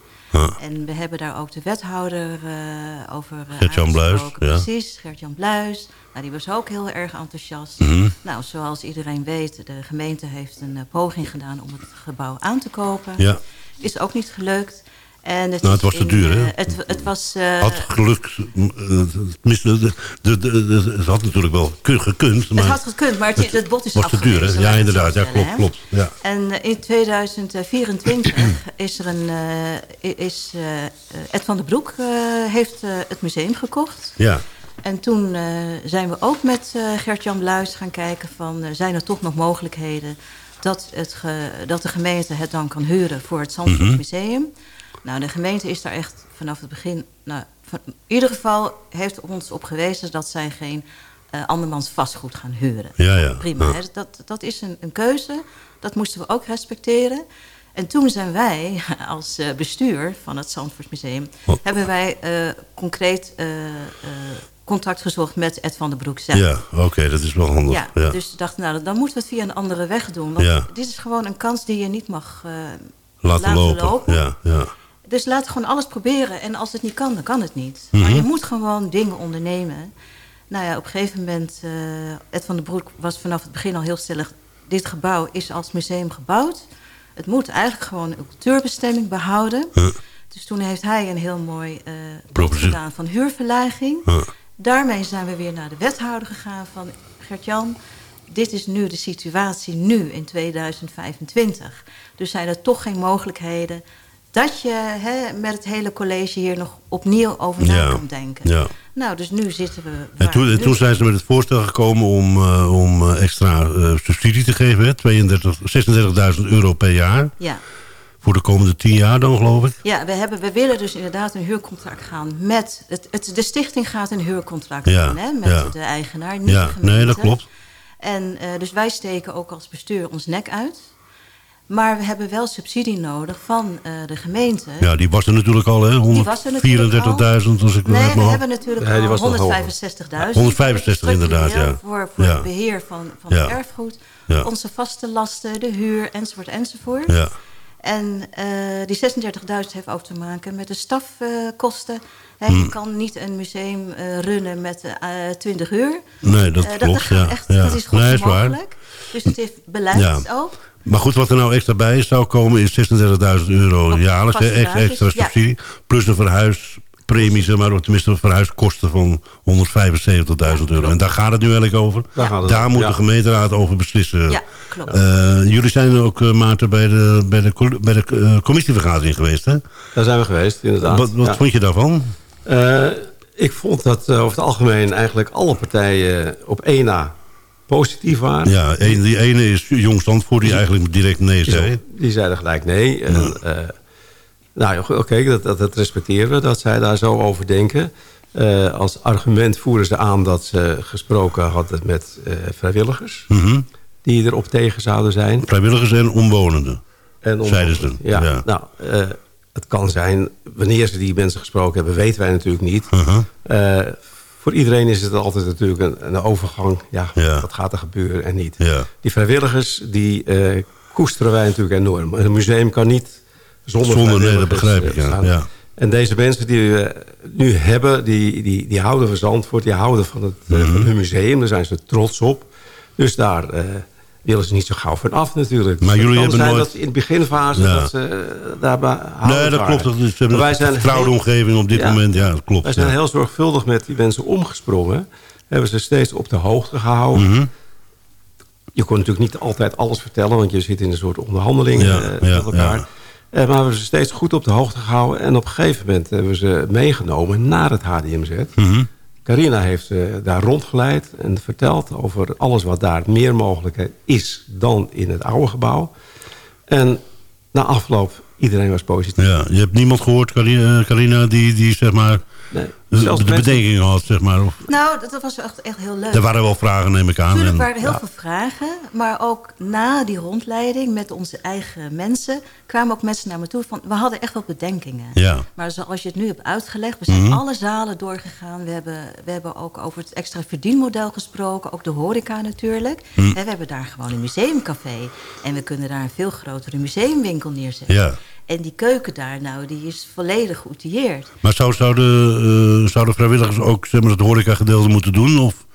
En we hebben daar ook de wethouder uh, over uh, Gert-Jan Bluis. Ja. Precies, Gert-Jan Bluis. Nou, die was ook heel erg enthousiast. Mm Nou, zoals iedereen weet, de gemeente heeft een poging gedaan... om het gebouw aan te kopen. Ja. Is ook niet gelukt. En het, nou, het was te duur, hè? Eh, het, het was... Uh, had geluk... Tenminste, de, de, de, het had natuurlijk wel gekund. Maar het had gekund, maar het, het bot is was te duur, hè? Ja, inderdaad. Ja, klopt, klopt. Ja. En in 2024 is er een... Uh, is, uh, Ed van der Broek heeft het museum gekocht. Ja. En toen zijn we ook met Gert-Jan Bluis gaan kijken van... zijn er toch nog mogelijkheden dat, het dat de gemeente het dan kan huren voor het Zandvoort mm -hmm. Museum... Nou, de gemeente is daar echt vanaf het begin... Nou, van, in ieder geval heeft ons op gewezen dat zij geen uh, andermans vastgoed gaan huren. Ja, ja. Prima, Hè? Dat, dat is een, een keuze. Dat moesten we ook respecteren. En toen zijn wij als uh, bestuur van het Zandvoortsmuseum... Oh. hebben wij uh, concreet contact gezocht met Ed van der Broek zelf. Ja, oké, dat is wel handig. Ja, ja, dus we dachten, nou, dan moeten we het via een andere weg doen. Want ja. dit is gewoon een kans die je niet mag laten, laten lopen. lopen. Ja, ja. Dus laat gewoon alles proberen. En als het niet kan, dan kan het niet. Maar mhm. je moet gewoon dingen ondernemen. Nou ja, op een gegeven moment... Uh, Ed van den Broek was vanaf het begin al heel stellig... dit gebouw is als museum gebouwd. Het moet eigenlijk gewoon een cultuurbestemming behouden. Dus toen heeft hij een heel mooi uh, gedaan van huurverlaging. Daarmee zijn we weer naar de wethouder gegaan van... Gert-Jan, dit is nu de situatie nu in 2025. Dus zijn er toch geen mogelijkheden dat je hè, met het hele college hier nog opnieuw over na kan denken. Ja. Nou, dus nu zitten we... En toen, toen, zijn ze met het voorstel gekomen om, uh, om eh, extra uh, subsidie te geven. 36.000 euro per jaar. Ja. Voor de komende tien jaar dan, geloof ik? Ja, we, hebben, we willen dus inderdaad een huurcontract gaan met... Het, het, de stichting gaat een huurcontract ja. hè, met de eigenaar, niet ja. Nee, dat klopt. En dus wij steken ook als bestuur ons nek uit... Maar we hebben wel subsidie nodig van uh, de gemeente. Ja, die was er natuurlijk al, hè? 134.000 als ik Nee, we hebben natuurlijk ja, al 165.000. 165 inderdaad, ja. Voor, voor ja. het beheer van, van ja. het erfgoed. Onze vaste lasten, de huur, enzovoort, enzovoort. Ja. En uh, die 36.000 heeft ook te maken met de stafkosten. Uh, hmm. Je kan niet een museum uh, runnen met 20 uur. Nee, dat klopt. Dat, ja. echt, dat is goed nee, mogelijk. Dus het heeft beleid ook. Maar goed, wat er nou extra bij zou komen is 36.000 euro jaarlijks. Extra, extra subsidie. Plus een verhuispremie, zeg maar, of tenminste een verhuiskosten van 175.000 euro. En daar gaat het nu eigenlijk over. Daar, daar moet de gemeenteraad over beslissen. Ja, klopt. Uh, jullie zijn ook, uh, Maarten, bij de, bij de, bij de uh, commissievergadering geweest, hè? Daar zijn we geweest, inderdaad. Wat, wat vond je daarvan? ik vond dat over het algemeen eigenlijk alle partijen op één na positief waren. Ja, een, die ene is Jong Zandvoort die eigenlijk direct nee zei. Die zeiden gelijk nee. En, uh, nou, oké, dat, dat, dat, respecteren we, dat zij daar zo over denken. Uh, als argument voeren ze aan dat ze gesproken hadden met uh, vrijwilligers. Mm -hmm. die erop tegen zouden zijn. Vrijwilligers en omwonenden, en zeiden ze. Ja, nou, het kan zijn, wanneer ze die mensen gesproken hebben, weten wij natuurlijk niet. Uh voor iedereen is het altijd natuurlijk een, een overgang. Ja, wat gaat er gebeuren en niet. Ja. Die vrijwilligers, die uh, koesteren wij natuurlijk enorm. Een museum kan niet zonder, zonder nee, dat begrijp ik. Ja. En deze mensen die we nu hebben, die, die, die houden van Zandvoort. Die houden van, het, mm van hun museum. Daar zijn ze trots op. Dus daar... Uh, willen ze niet zo gauw van af natuurlijk. Maar jullie hebben nooit... dat in de beginfase dat ze uh, daarbij Nee, dat klopt. Dat is, ze hebben wij zijn een vertrouwde omgeving op dit moment. Ja, dat klopt. Wij zijn heel zorgvuldig met die mensen omgesprongen. Hebben ze steeds op de hoogte gehouden. Mhm. Je kon natuurlijk niet altijd alles vertellen... want je zit in een soort onderhandeling uh, met elkaar. Uh, maar we hebben ze steeds goed op de hoogte gehouden. En op een gegeven moment hebben we ze meegenomen naar het HDMZ. Mm Carina heeft uh, daar rondgeleid en verteld over alles wat daar meer mogelijk is dan in het oude gebouw. En na afloop, iedereen was positief. Ja, je hebt niemand gehoord, Carina, Carina die, die zeg maar Nee. De, de bedenkingen had, zeg maar. Nou, dat was echt, echt heel leuk. Er waren wel vragen, neem ik aan. er waren heel veel vragen. Maar ook na die rondleiding met onze eigen mensen... kwamen ook mensen naar me toe van... we hadden echt wel bedenkingen. Ja. Maar zoals je het nu hebt uitgelegd... we zijn mhm. alle zalen doorgegaan. We hebben, we hebben ook over het extra verdienmodel gesproken. Ook de horeca natuurlijk. Mm. En we hebben daar gewoon een museumcafé. En we kunnen daar een veel grotere museumwinkel neerzetten. Ja. En die keuken daar, nou, die is volledig geoutilleerd. Maar zou, zouden, uh, zouden vrijwilligers ook zeg maar, het horeca-gedeelte moeten doen? Of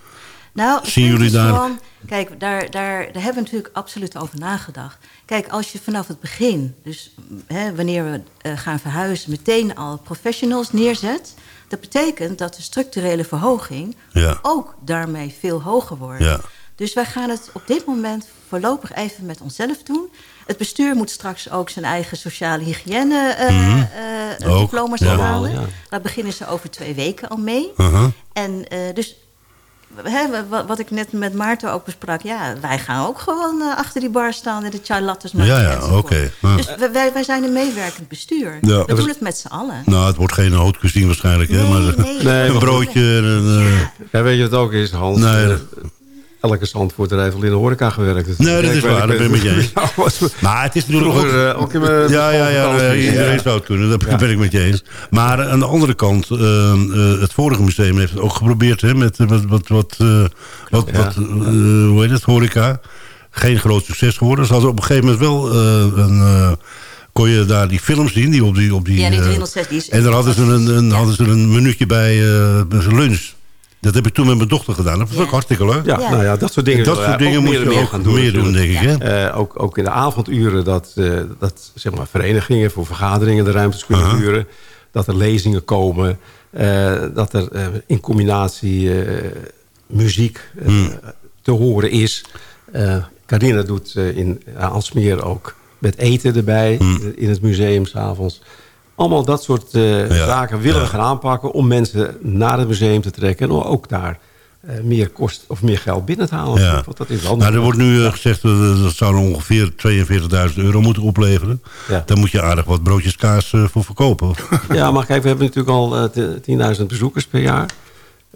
nou, zien jullie daar... Gewoon, kijk, daar, daar, daar hebben we natuurlijk absoluut over nagedacht. Kijk, als je vanaf het begin, dus hè, wanneer we uh, gaan verhuizen... meteen al professionals neerzet... dat betekent dat de structurele verhoging ja. ook daarmee veel hoger wordt. Ja. Dus wij gaan het op dit moment voorlopig even met onszelf doen. Het bestuur moet straks ook zijn eigen sociale hygiëne uh, mm uh, diploma's ja. halen. Ja. Daar beginnen ze over twee weken al mee. Uh -huh. En uh, dus He, wat ik net met Maarten ook besprak. Ja, wij gaan ook gewoon uh, achter die bar staan en de chai lattes maken. Ja, ja, oké. Okay. Dus wij, wij zijn een meewerkend bestuur. Ja. We doen het met z'n allen. Nou, het wordt geen haute cuisine waarschijnlijk. Nee, hè? Maar, nee, nee, een broodje. En, uh, ja. weet je wat ook is, Hans? Nee, elke Zandvoorter heeft al in de horeca gewerkt. Dus nee, dat is waar, dat ben ik met je eens. maar het is natuurlijk ook... Uh, ook in mijn ja, ja, ja, iedereen zou het kunnen, dat ben ik met je eens. Maar aan de andere kant, uh, uh, het vorige museum heeft het ook geprobeerd... Hè, met wat, wat, wat, wat, wat hoe heet het, horeca. Geen groot succes geworden. Ze hadden op een gegeven moment wel een kon je daar die films zien die op die... Op die ja, die 306. Die is en daar hadden ze een, een, hadden ze een minuutje bij uh, lunch. Dat heb ik toen met mijn dochter gedaan. Dat was ook hartstikke leuk. Ja, Nou ja, dat soort dingen, dat soort dingen moet je ook gaan doen, meer doen, denk ik. Hè? Uh, ook, ook in de avonduren dat, uh, dat zeg maar, verenigingen voor vergaderingen de ruimtes kunnen uh -huh. huren. Dat er lezingen komen. Uh, dat er in combinatie muziek hmm. te horen is. Carina doet in Alsmeer ook met eten erbij hmm. in het museum s'avonds. Allemaal dat soort uh, ja. zaken willen we gaan aanpakken... om mensen naar het museum te trekken... en ook daar uh, meer, kost, of meer geld binnen te halen. Ja. Want dat is nou, er wordt nu uh, gezegd dat zou ongeveer 42.000 euro moeten opleveren. Ja. Daar moet je aardig wat broodjes kaas voor verkopen. Ja, maar kijk, we hebben natuurlijk al 10.000 bezoekers per jaar.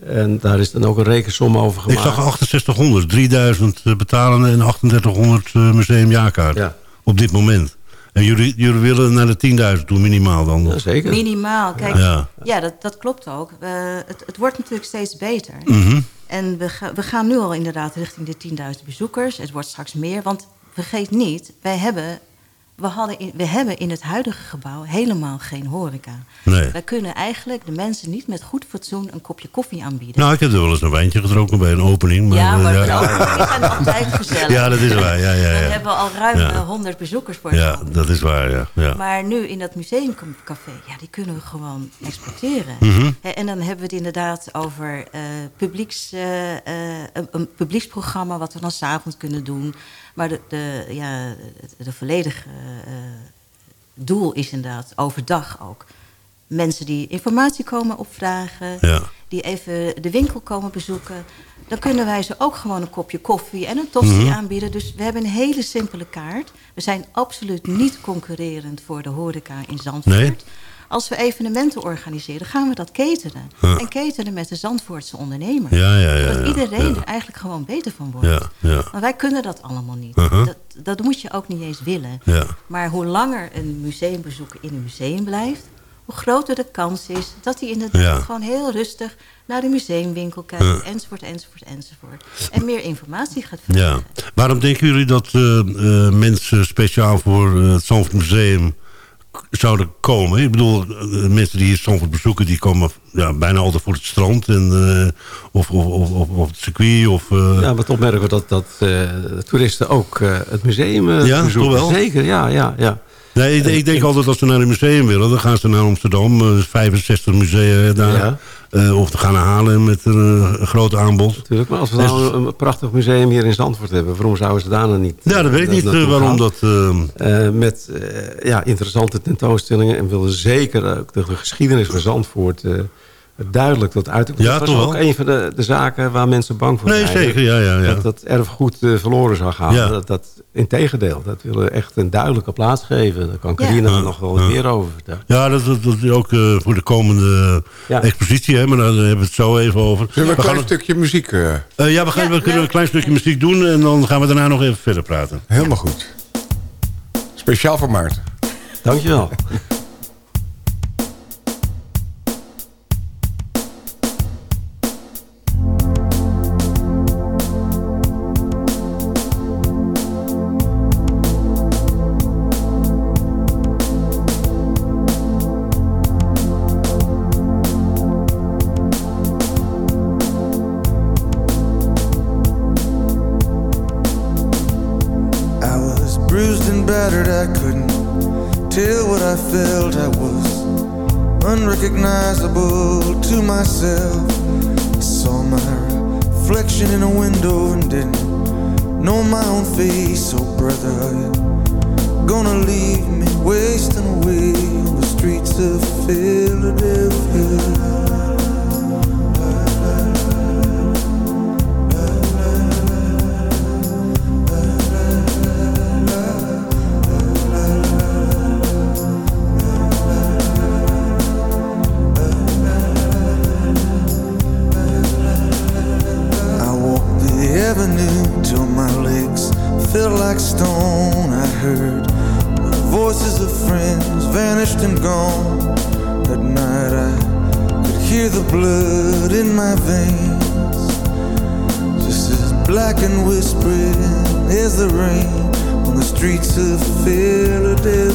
En daar is dan ook een rekensom over gemaakt. Ik zag 6800, 3000 betalende en 3800 museumjaarkaart. Ja. Op dit moment. En jullie, jullie willen naar de 10.000 toe, minimaal dan? Ja, zeker. Minimaal, kijk, ja, ja dat, dat klopt ook. Uh, het, het wordt natuurlijk steeds beter. Mm -hmm. En we, ga, we gaan nu al inderdaad richting de 10.000 bezoekers. Het wordt straks meer, want vergeet niet... wij hebben we, hadden in, we hebben in het huidige gebouw helemaal geen horeca. Nee. Wij kunnen eigenlijk de mensen niet met goed fatsoen een kopje koffie aanbieden. Nou, ik heb er wel eens een wijntje gedronken bij een opening. Maar, ja, maar ja, ja. zijn altijd gezellig. Ja, dat is waar. Ja, ja, ja. We hebben al ruim ja. 100 bezoekers voor Ja, dat is waar, ja. ja. Maar nu in dat museumcafé, ja, die kunnen we gewoon exporteren. Mm -hmm. En dan hebben we het inderdaad over uh, publieks, uh, uh, een, een publieksprogramma... wat we dan s'avonds kunnen doen... Maar de, de, ja, de volledige uh, doel is inderdaad overdag ook. Mensen die informatie komen opvragen, ja. die even de winkel komen bezoeken. Dan kunnen wij ze ook gewoon een kopje koffie en een tosti mm -hmm. aanbieden. Dus we hebben een hele simpele kaart. We zijn absoluut niet concurrerend voor de horeca in Zandvoort. Nee. Als we evenementen organiseren, gaan we dat ketenen. En ketenen met de Zandvoortse ondernemer. Ja, ja, ja, dat iedereen er eigenlijk gewoon beter van wordt. Ja, ja. Want wij kunnen dat allemaal niet. Uh-huh. dat, dat moet je ook niet eens willen. Maar hoe langer een museumbezoeker in een museum blijft hoe groter de kans is dat hij inderdaad gewoon heel rustig naar de museumwinkel kijkt, enzovoort, enzovoort, enzovoort. En meer informatie gaat vragen. Ja. Waarom denken jullie dat uh, uh, mensen speciaal voor het Zandvoort Museum zouden komen? Ik bedoel, mensen die hier Zandvoort bezoeken, die komen ja, bijna altijd voor het strand en, uh, of, of, of, of, het circuit. Of, Ja, wat opmerken we dat, dat toeristen ook het museum ja, bezoeken. Wel? Zeker, ja, ja, ja. Nee, ik, denk altijd als ze naar een museum willen, dan gaan ze naar Amsterdam. 65 eh, musea daar. Ja. Uh, of te gaan halen met een, uh, groot aanbod. Natuurlijk, maar als we nou een, prachtig museum hier in Zandvoort hebben... waarom zouden ze daar dan niet... Ja, dat weet ik niet waarom dat... met ja, interessante tentoonstellingen... en willen zeker ook de geschiedenis van Zandvoort duidelijk tot uit. Ja, dat was ook een van de, de, zaken waar mensen bang voor nee, zijn. Nee, zeker, ja, ja, ja. Dat, dat erfgoed uh, verloren zou gaan. Ja. Dat, dat, integendeel, dat willen we echt een duidelijke plaats geven. Daar kan Carina ja. nog wel meer over vertellen. Ja, dat, dat, is ook uh, voor de komende expositie, hè, maar daar hebben we het zo even over. Zullen we een klein stukje muziek? Uh... ja, we, gaan, we kunnen een klein stukje muziek doen en dan gaan we daarna nog even verder praten. Helemaal goed. Speciaal voor Maarten. Dankjewel. rain on the streets of Philadelphia.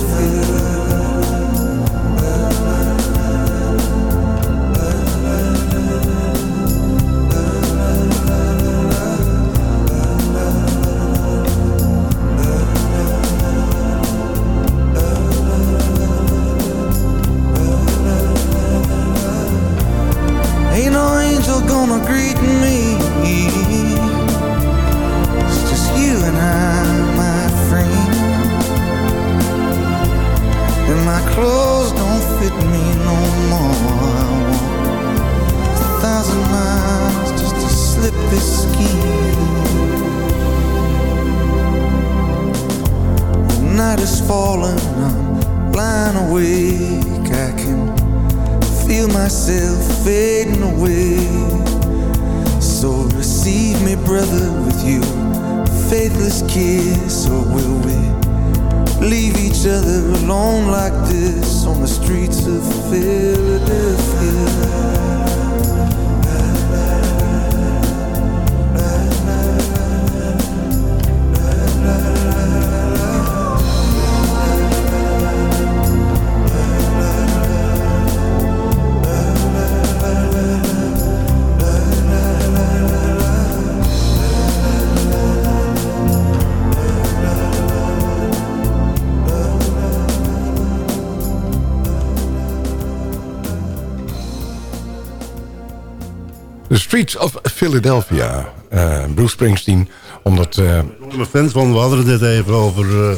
Springsteen. Omdat... Uh... Ik ben fan van. We hadden het net even over... Uh,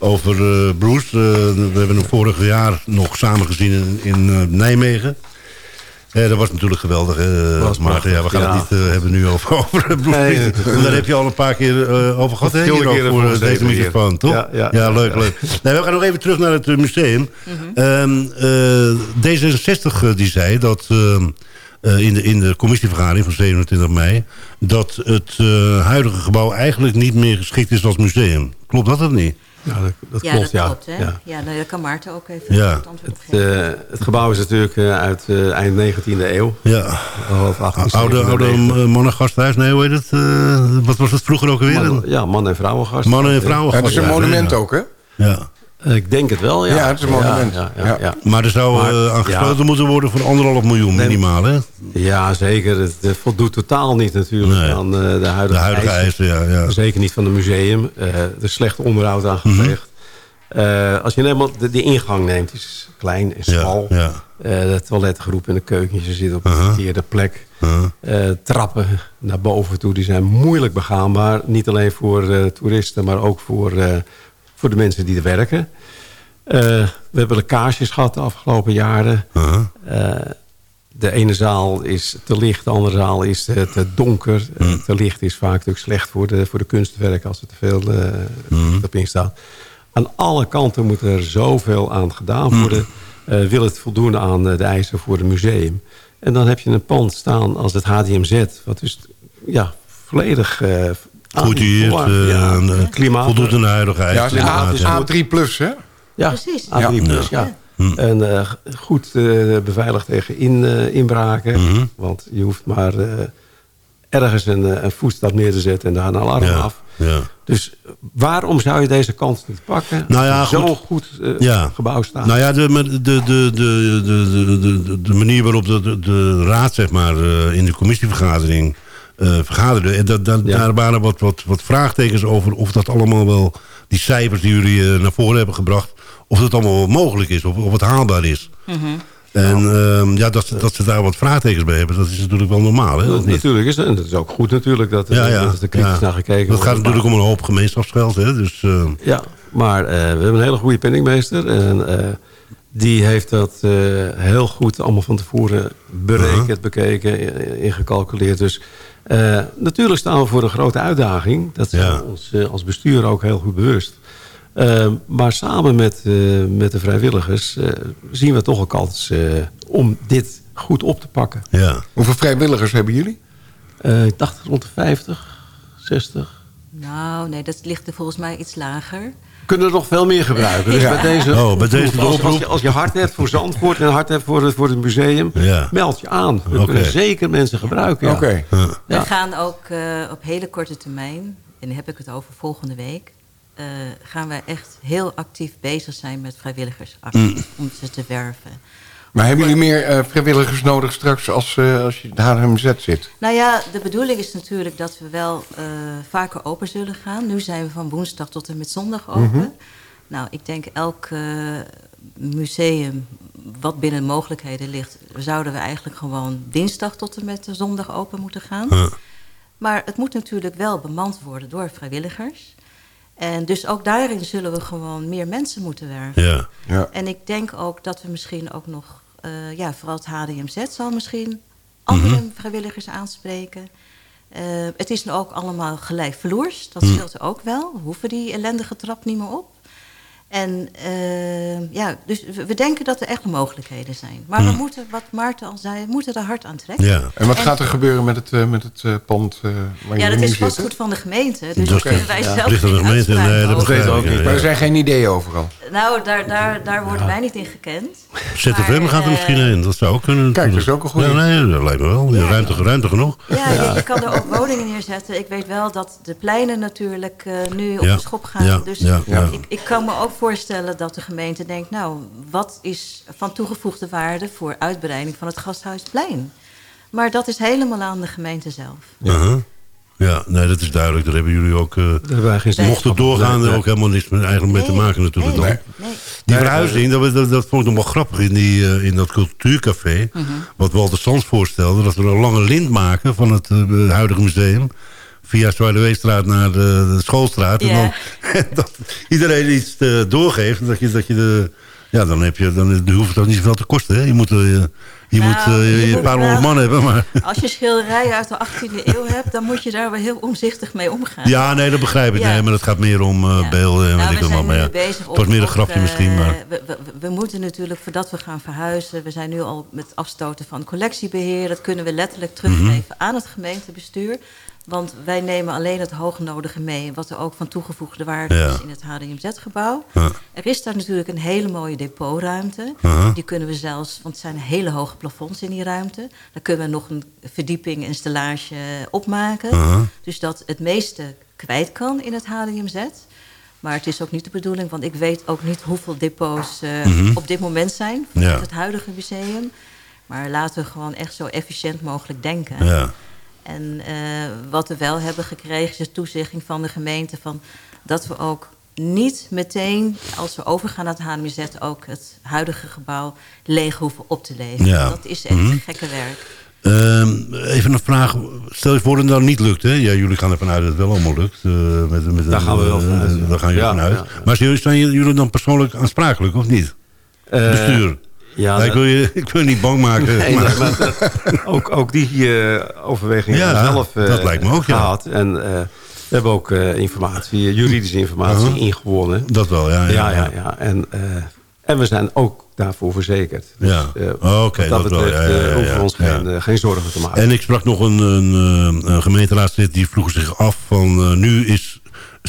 over Bruce. we hebben hem vorig jaar nog samen gezien in, in Nijmegen. Ja, dat was natuurlijk geweldig. Was maar ja, we gaan het niet uh, hebben nu over, over nee, Daar heb je al een paar keer uh, over gehad. Hier ook voor uh, deze microfoon, toch? Ja, ja, ja, leuk, leuk. Nee, we gaan nog even terug naar het museum. Mm -hmm. um, D66 die zei dat... Ehm, in, de, in de commissievergadering van 27 mei... dat het huidige gebouw eigenlijk niet meer geschikt is als museum. Klopt dat of niet? Ja, dat, dat ja, klopt, dat klopt, ja. Ja, ja nou, kan Maarten ook even ja. het antwoord het, uh, het gebouw is natuurlijk uh, uit uh, eind 19e eeuw. Ja. Of 18, oude oude mannengasthuis, nee, hoe heet het? wat was het vroeger ook weer? Man, ja, man- en vrouwengasthuis. Man- en vrouwengasthuis. Ja, het is een monument ook, hè? Ja. Ik denk het wel, ja. Ja, het is een monument. Ja, ja, ja, maar er zou maar, uh, aan gesloten moeten worden voor anderhalf miljoen minimaal, hè? Ja, zeker. Het, het voldoet totaal niet natuurlijk nee. aan uh, de huidige, de huidige eisen. ja, ja. Zeker niet van het museum. Uh, er is slecht onderhoud aan gepleegd. Mm -hmm. als je helemaal de, de, ingang neemt, is klein en smal. Ja, ja. de toiletgroep en de keukentjes zitten op een -huh. verkeerde plek. -huh. trappen naar boven toe, die zijn moeilijk begaanbaar. Niet alleen voor toeristen, maar ook voor voor de mensen die er werken. Uh, we hebben lekkages gehad de afgelopen jaren. Uh -huh. uh, de ene zaal is te licht, de andere zaal is te, te donker. Uh, te licht is vaak natuurlijk slecht voor de, voor de kunstwerken als er te veel op in staat. Aan alle kanten moet er zoveel aan gedaan worden. wil het voldoen aan de eisen voor het museum. En dan heb je een pand staan als het HDMZ. Wat dus ja, volledig Goed hier, uh, ja. klimaat. voldoet aan de huidige eisen. Ja, A3 plus, hè? Ja, precies. A3 plus, ja. Hm. En uh, goed uh, beveiligd tegen in, uh, inbraken. Mm -hmm. Want je hoeft maar ergens een, een voetstap neer te zetten en daar een alarm ja. af. Ja. Dus waarom zou je deze kans niet pakken? Nou ja, zo goed, goed ja. gebouw staat. Nou ja, de, de, de, de, de, de, de manier waarop de, de, de raad zeg maar, in de commissievergadering uh, vergaderde. En dat, dat, daar waren wat, wat, wat vraagtekens over of dat allemaal wel... die cijfers die jullie uh, naar voren hebben gebracht... of dat allemaal wel mogelijk is, of, of het haalbaar is. Mm -hmm. En uh, ja, dat, dat ze daar wat vraagtekens bij hebben, dat is natuurlijk wel normaal. Hè, dat natuurlijk is het. En dat is ook goed natuurlijk dat, ja, ja, dat er kritisch ja. naar gekeken Dat gaat natuurlijk om een hoop gemeenschapsgeld. Hè, dus, uh... Ja, maar we hebben een hele goede penningmeester. En die heeft dat heel goed allemaal van tevoren berekend, -huh. bekeken, ingecalculeerd. Dus uh, natuurlijk staan we voor een grote uitdaging. Dat zijn ja. we ons uh, als bestuur ook heel goed bewust. Uh, maar samen met, met de vrijwilligers zien we toch een kans om dit goed op te pakken. Ja. Hoeveel vrijwilligers hebben jullie? ik dacht rond de 50, 60. Nou, nee, dat ligt er volgens mij iets lager kunnen er nog veel meer gebruiken. Dus ja. bij deze, oh, bij deze als, als, je, als je hart hebt voor Zandvoort en hart hebt voor het, voor het museum, ja. meld je aan. We okay. kunnen zeker mensen gebruiken. Ja. Okay. We gaan ook uh, op hele korte termijn, en dan heb ik het over volgende week, uh, gaan wij echt heel actief bezig zijn met vrijwilligersacties mm. om ze te werven. Maar hebben jullie meer uh, vrijwilligers nodig straks als, uh, als je de HMZ zit? Nou ja, de bedoeling is natuurlijk dat we wel uh, vaker open zullen gaan. Nu zijn we van woensdag tot en met zondag open. Mm -hmm. Nou, ik denk elk museum wat binnen mogelijkheden ligt... zouden we eigenlijk gewoon dinsdag tot en met zondag open moeten gaan. Huh. Maar het moet natuurlijk wel bemand worden door vrijwilligers... En dus ook daarin zullen we gewoon meer mensen moeten werven. Ja. Ja. En ik denk ook dat we misschien ook nog... Uh, ja, vooral het HDMZ zal misschien andere mm -hmm. vrijwilligers aanspreken. Uh, het is nu ook allemaal gelijk vloers. Dat scheelt mm. ook wel. We hoeven die ellendige trap niet meer op. En uh, ja, dus we denken dat er echt mogelijkheden zijn. Maar hmm. we moeten, wat Maarten al zei, we moeten er hard aan trekken. Ja. En wat en, gaat er gebeuren met het, uh, met het uh, pand uh, waar Ja, dat is vastgoed van de gemeente. Dus dat kunnen wij ja. zelf Ligt aan de gemeente? Nee, dat ik ook niet. Maar er zijn geen ideeën overal. Nou, daar, daar, daar worden wij niet in gekend. ZFM gaat er misschien heen. Dat zou ook kunnen. Kijk, dat is ook een goede. Ja, nee, dat lijkt me wel. Ja. Ruimte, ruimte genoeg. Ja, ja. Je kan er ook woningen neerzetten. Ik weet wel dat de pleinen natuurlijk nu op de schop gaan. Dus ik, ik kan me ook voorstellen dat de gemeente denkt... nou, wat is van toegevoegde waarde voor uitbreiding van het Gasthuisplein? Maar dat is helemaal aan de gemeente zelf. Uh -huh. Ja, nee, dat is duidelijk. Daar hebben jullie ook... Uh, mochten doorgaan er ook helemaal niks mee, eigenlijk mee te maken natuurlijk. Nee, nee. Die verhuizing, dat, dat, dat, vond ik nog wel grappig in, die, uh, in dat cultuurcafé. Uh -huh. Wat Walter Sands voorstelde. Dat we een lange lint maken van het uh, huidige museum via Zwaardeweestraat naar de, de schoolstraat. Yeah. En dan dat iedereen iets uh, doorgeeft. Dat je, dat je de, ja, dan, heb je, dan, dan hoeft het ook niet zoveel te kosten. Hè? Je moet, uh, Je moet uh, een paar honderd man hebben. Maar... Als je schilderijen uit de 18e eeuw hebt... dan moet je daar wel heel omzichtig mee omgaan. Ja, nee, dat begrijp ik. Nee, maar het gaat meer om uh, beelden en nou, weet ik. Maar ja, bezig het wordt meer een grapje misschien. Maar... We, we, we, moeten natuurlijk, voordat we gaan verhuizen... we zijn nu al met afstoten van collectiebeheer... dat kunnen we letterlijk teruggeven mm -hmm. aan het gemeentebestuur... Want wij nemen alleen het hoognodige mee... wat er ook van toegevoegde waarde is in het HDMZ-gebouw. Er is daar natuurlijk een hele mooie depotruimte. Die kunnen we zelfs... want het zijn hele hoge plafonds in die ruimte. Daar kunnen we nog een verdieping, installage opmaken. Dus dat het meeste kwijt kan in het HDMZ. Maar het is ook niet de bedoeling... want ik weet ook niet hoeveel depots uh, op dit moment zijn... van het huidige museum. Maar laten we gewoon echt zo efficiënt mogelijk denken. Ja. En uh, wat we wel hebben gekregen is de toezegging van de gemeente... Van dat we ook niet meteen, als we overgaan naar het HMZ... ook het huidige gebouw leeg hoeven op te leveren. Ja. Dat is echt mm gekke werk. Uh, even een vraag. Stel je voor dat het nou niet lukt. Hè? Ja, jullie gaan ervan uit dat het wel allemaal lukt. Uh, met, met daar gaan we wel vanuit. Uh, daar gaan jullie ja, vanuit. Ja, maar zijn jullie dan persoonlijk aansprakelijk of niet? Bestuur. Ja, ik, wil je, ik wil je niet bang maken. Nee, maar. maar ook, ook die uh, overweging ja, zelf uh, dat lijkt me ook, gehad. Ja. En uh, we hebben ook informatie, juridische informatie -huh. ingewonnen. Dat wel, ja. Ja, ja, ja. En, en we zijn ook daarvoor verzekerd. Dus, ja, oh, dat, dat betreft ja, ja, ja, ons geen, geen zorgen te maken. En ik sprak nog een, een, een gemeenteraadslid die vroeg zich af van nu is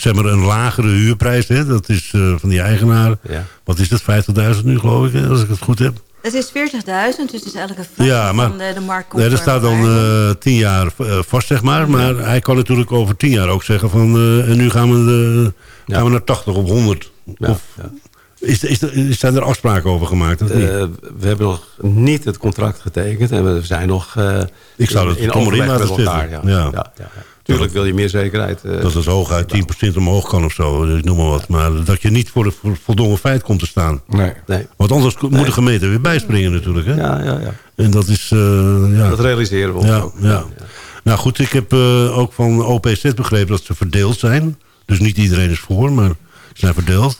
zeg maar een lagere huurprijs. Hè? Dat is uh, van die eigenaar. Ja. Wat is dat? 50.000 nu geloof ik, als ik het goed heb. Het is 40.000, dus het is eigenlijk een ja, maar, van de, de markt. Nee, dat staat dan uh, 10 jaar uh, vast, zeg maar. Maar hij kan natuurlijk over 10 jaar ook zeggen van... Uh, en nu gaan we, de, ja. gaan we naar 80 of 100. Ja, of, ja. Is, is, is, zijn er afspraken over gemaakt? Of niet? we hebben nog niet het contract getekend. En we zijn nog Ik zou het in, in overleg met elkaar. Ja. Ja. Ja. Tuurlijk wil je meer zekerheid. Uh, dat het hooguit 10% omhoog kan of zo, dus noem maar wat. Maar dat je niet voor het voldongen feit komt te staan. Nee. nee. Want anders moet de gemeente weer bijspringen natuurlijk. Hè? Ja, ja, ja. En dat is... Uh, ja. Dat realiseren we ja, ook. Ja. Nou goed, ik heb uh, ook van OPZ begrepen dat ze verdeeld zijn. Dus niet iedereen is voor, maar ze zijn verdeeld.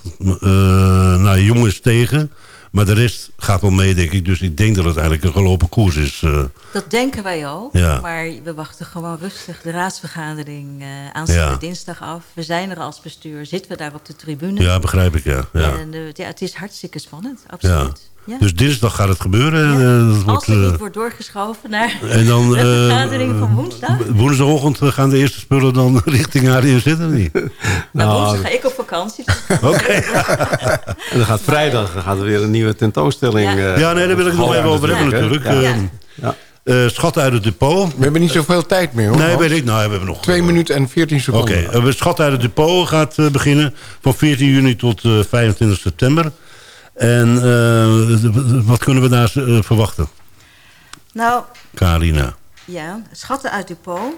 nou, jongens tegen. Maar de rest gaat wel mee, denk ik. Dus ik denk dat het eigenlijk een gelopen koers is. Uh. Dat denken wij ook. Ja. Maar we wachten gewoon rustig de raadsvergadering uh, aanstaande ja. dinsdag af. We zijn er als bestuur. Zitten we daar op de tribune. Ja, begrijp ik, ja. ja. En, uh, ja het is hartstikke spannend, absoluut. Ja. Dus dinsdag gaat het gebeuren. Ja. Dat Als wordt, het niet wordt doorgeschoven naar en dan, de vergadering van woensdag. Woensdagochtend gaan de eerste spullen dan richting HDM zitten, niet? nou, nou, woensdag ga ik op vakantie. Oké. en dan gaat vrijdag dan gaat er weer een nieuwe tentoonstelling. Ja, ja nee, daar wil ik het nog even over hebben natuurlijk. Ja. Uh, schatten uit het depot. We hebben niet zoveel tijd meer hoor. Nee, weet ik. Nou, we hebben nog... 2 minuten en 14 seconden. Oké, okay. uh, schatten uit het depot gaat uh, beginnen. Van 14 juni tot 25 september. En wat kunnen we daar verwachten? Nou... Carina. Ja, schatten uit depot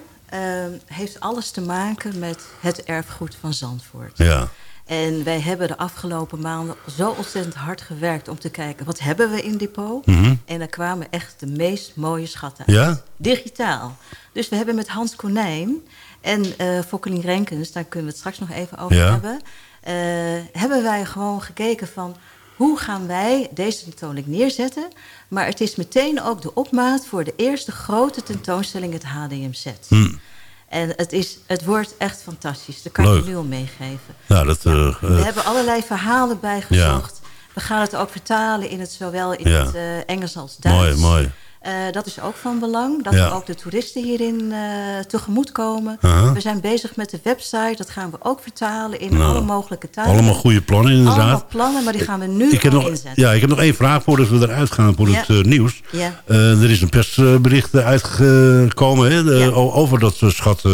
heeft alles te maken met het erfgoed van Zandvoort. Ja. En wij hebben de afgelopen maanden zo ontzettend hard gewerkt om te kijken... wat hebben we in depot? Mm -hmm. En daar kwamen echt de meest mooie schatten uit. Ja? Digitaal. Dus we hebben met Hans Konijn en uh, Fokkeling Renkens... daar kunnen we het straks nog even over ja. hebben... Uh, hebben wij gewoon gekeken van... hoe gaan wij deze tentoonstelling neerzetten... maar het is meteen ook de opmaat voor de eerste grote tentoonstelling... het HDMZ. Mm. En het, is, het wordt echt fantastisch. Dat kan Leuk. ik je nu al meegeven. Dat, uh, ja, we uh, hebben allerlei verhalen bijgezocht. Ja. We gaan het ook vertalen in het, zowel in ja. het uh, Engels als Duits. Mooi, mooi. Uh, dat is ook van belang. Dat ja. we ook de toeristen hierin uh, tegemoet komen. Uh -huh. We zijn bezig met de website. Dat gaan we ook vertalen in nou, alle mogelijke talen. Allemaal goede plannen inderdaad. Allemaal plannen, maar die gaan we nu ik heb nog, inzetten. Ja, ik heb nog één vraag voordat we eruit gaan voor ja. het uh, nieuws. Ja. er is een persbericht uitgekomen hè, over dat schat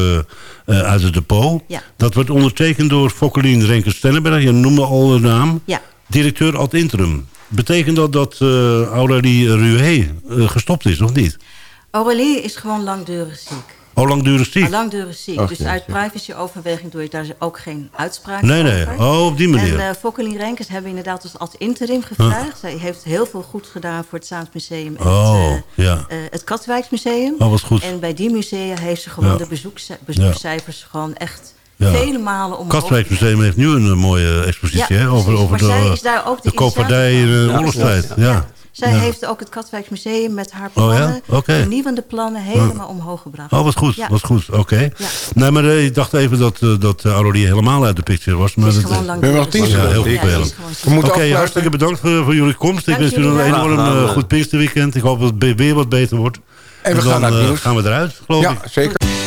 uit het depot. Dat wordt ondertekend door Fokkelien Renken-Stellenberg. Je noemde al de naam. Directeur ad interim. Betekent dat dat uh, Aurélie Rué uh, gestopt is, of niet? Aurélie is gewoon langdurig ziek. Oh, langdurig ziek? Ah, langdurig ziek. Dus uit privacyoverweging doe je daar ook geen uitspraak nee, over. Nee, nee. Oh, op die manier. En uh, Fokkeling Renkers hebben we inderdaad als, als interim gevraagd. Huh? Zij heeft heel veel goed gedaan voor het Staatsmuseum en oh, het, uh, ja. uh, het Katwijksmuseum. Oh, wat goed. En bij die musea heeft ze gewoon ja. de bezoeks, bezoekscijfers gewoon echt ja. Vele om. Museum heeft nu een eh, mooie expositie hè? over, over de, de, de koopvaardij in de eh, oorlogstijd. Ja. Zij heeft ook het Katwijk Museum met haar oh, plannen, oh okay. vernieuwende plannen, helemaal omhoog gebracht. Oh, wat goed, was goed, oké. Okay. Nee, maar eh, ik dacht even dat, dat Aurelie helemaal uit de picture was. Maar het is dat, lang ben wel tien ja, heel goed We Oké, okay, hartstikke bedankt voor, jullie komst. Ik wens jullie een enorm goed Pinksterweekend. Ik hoop dat het weer wat beter wordt. En, we gaan, gaan eruit, geloof ik. Ja, zeker.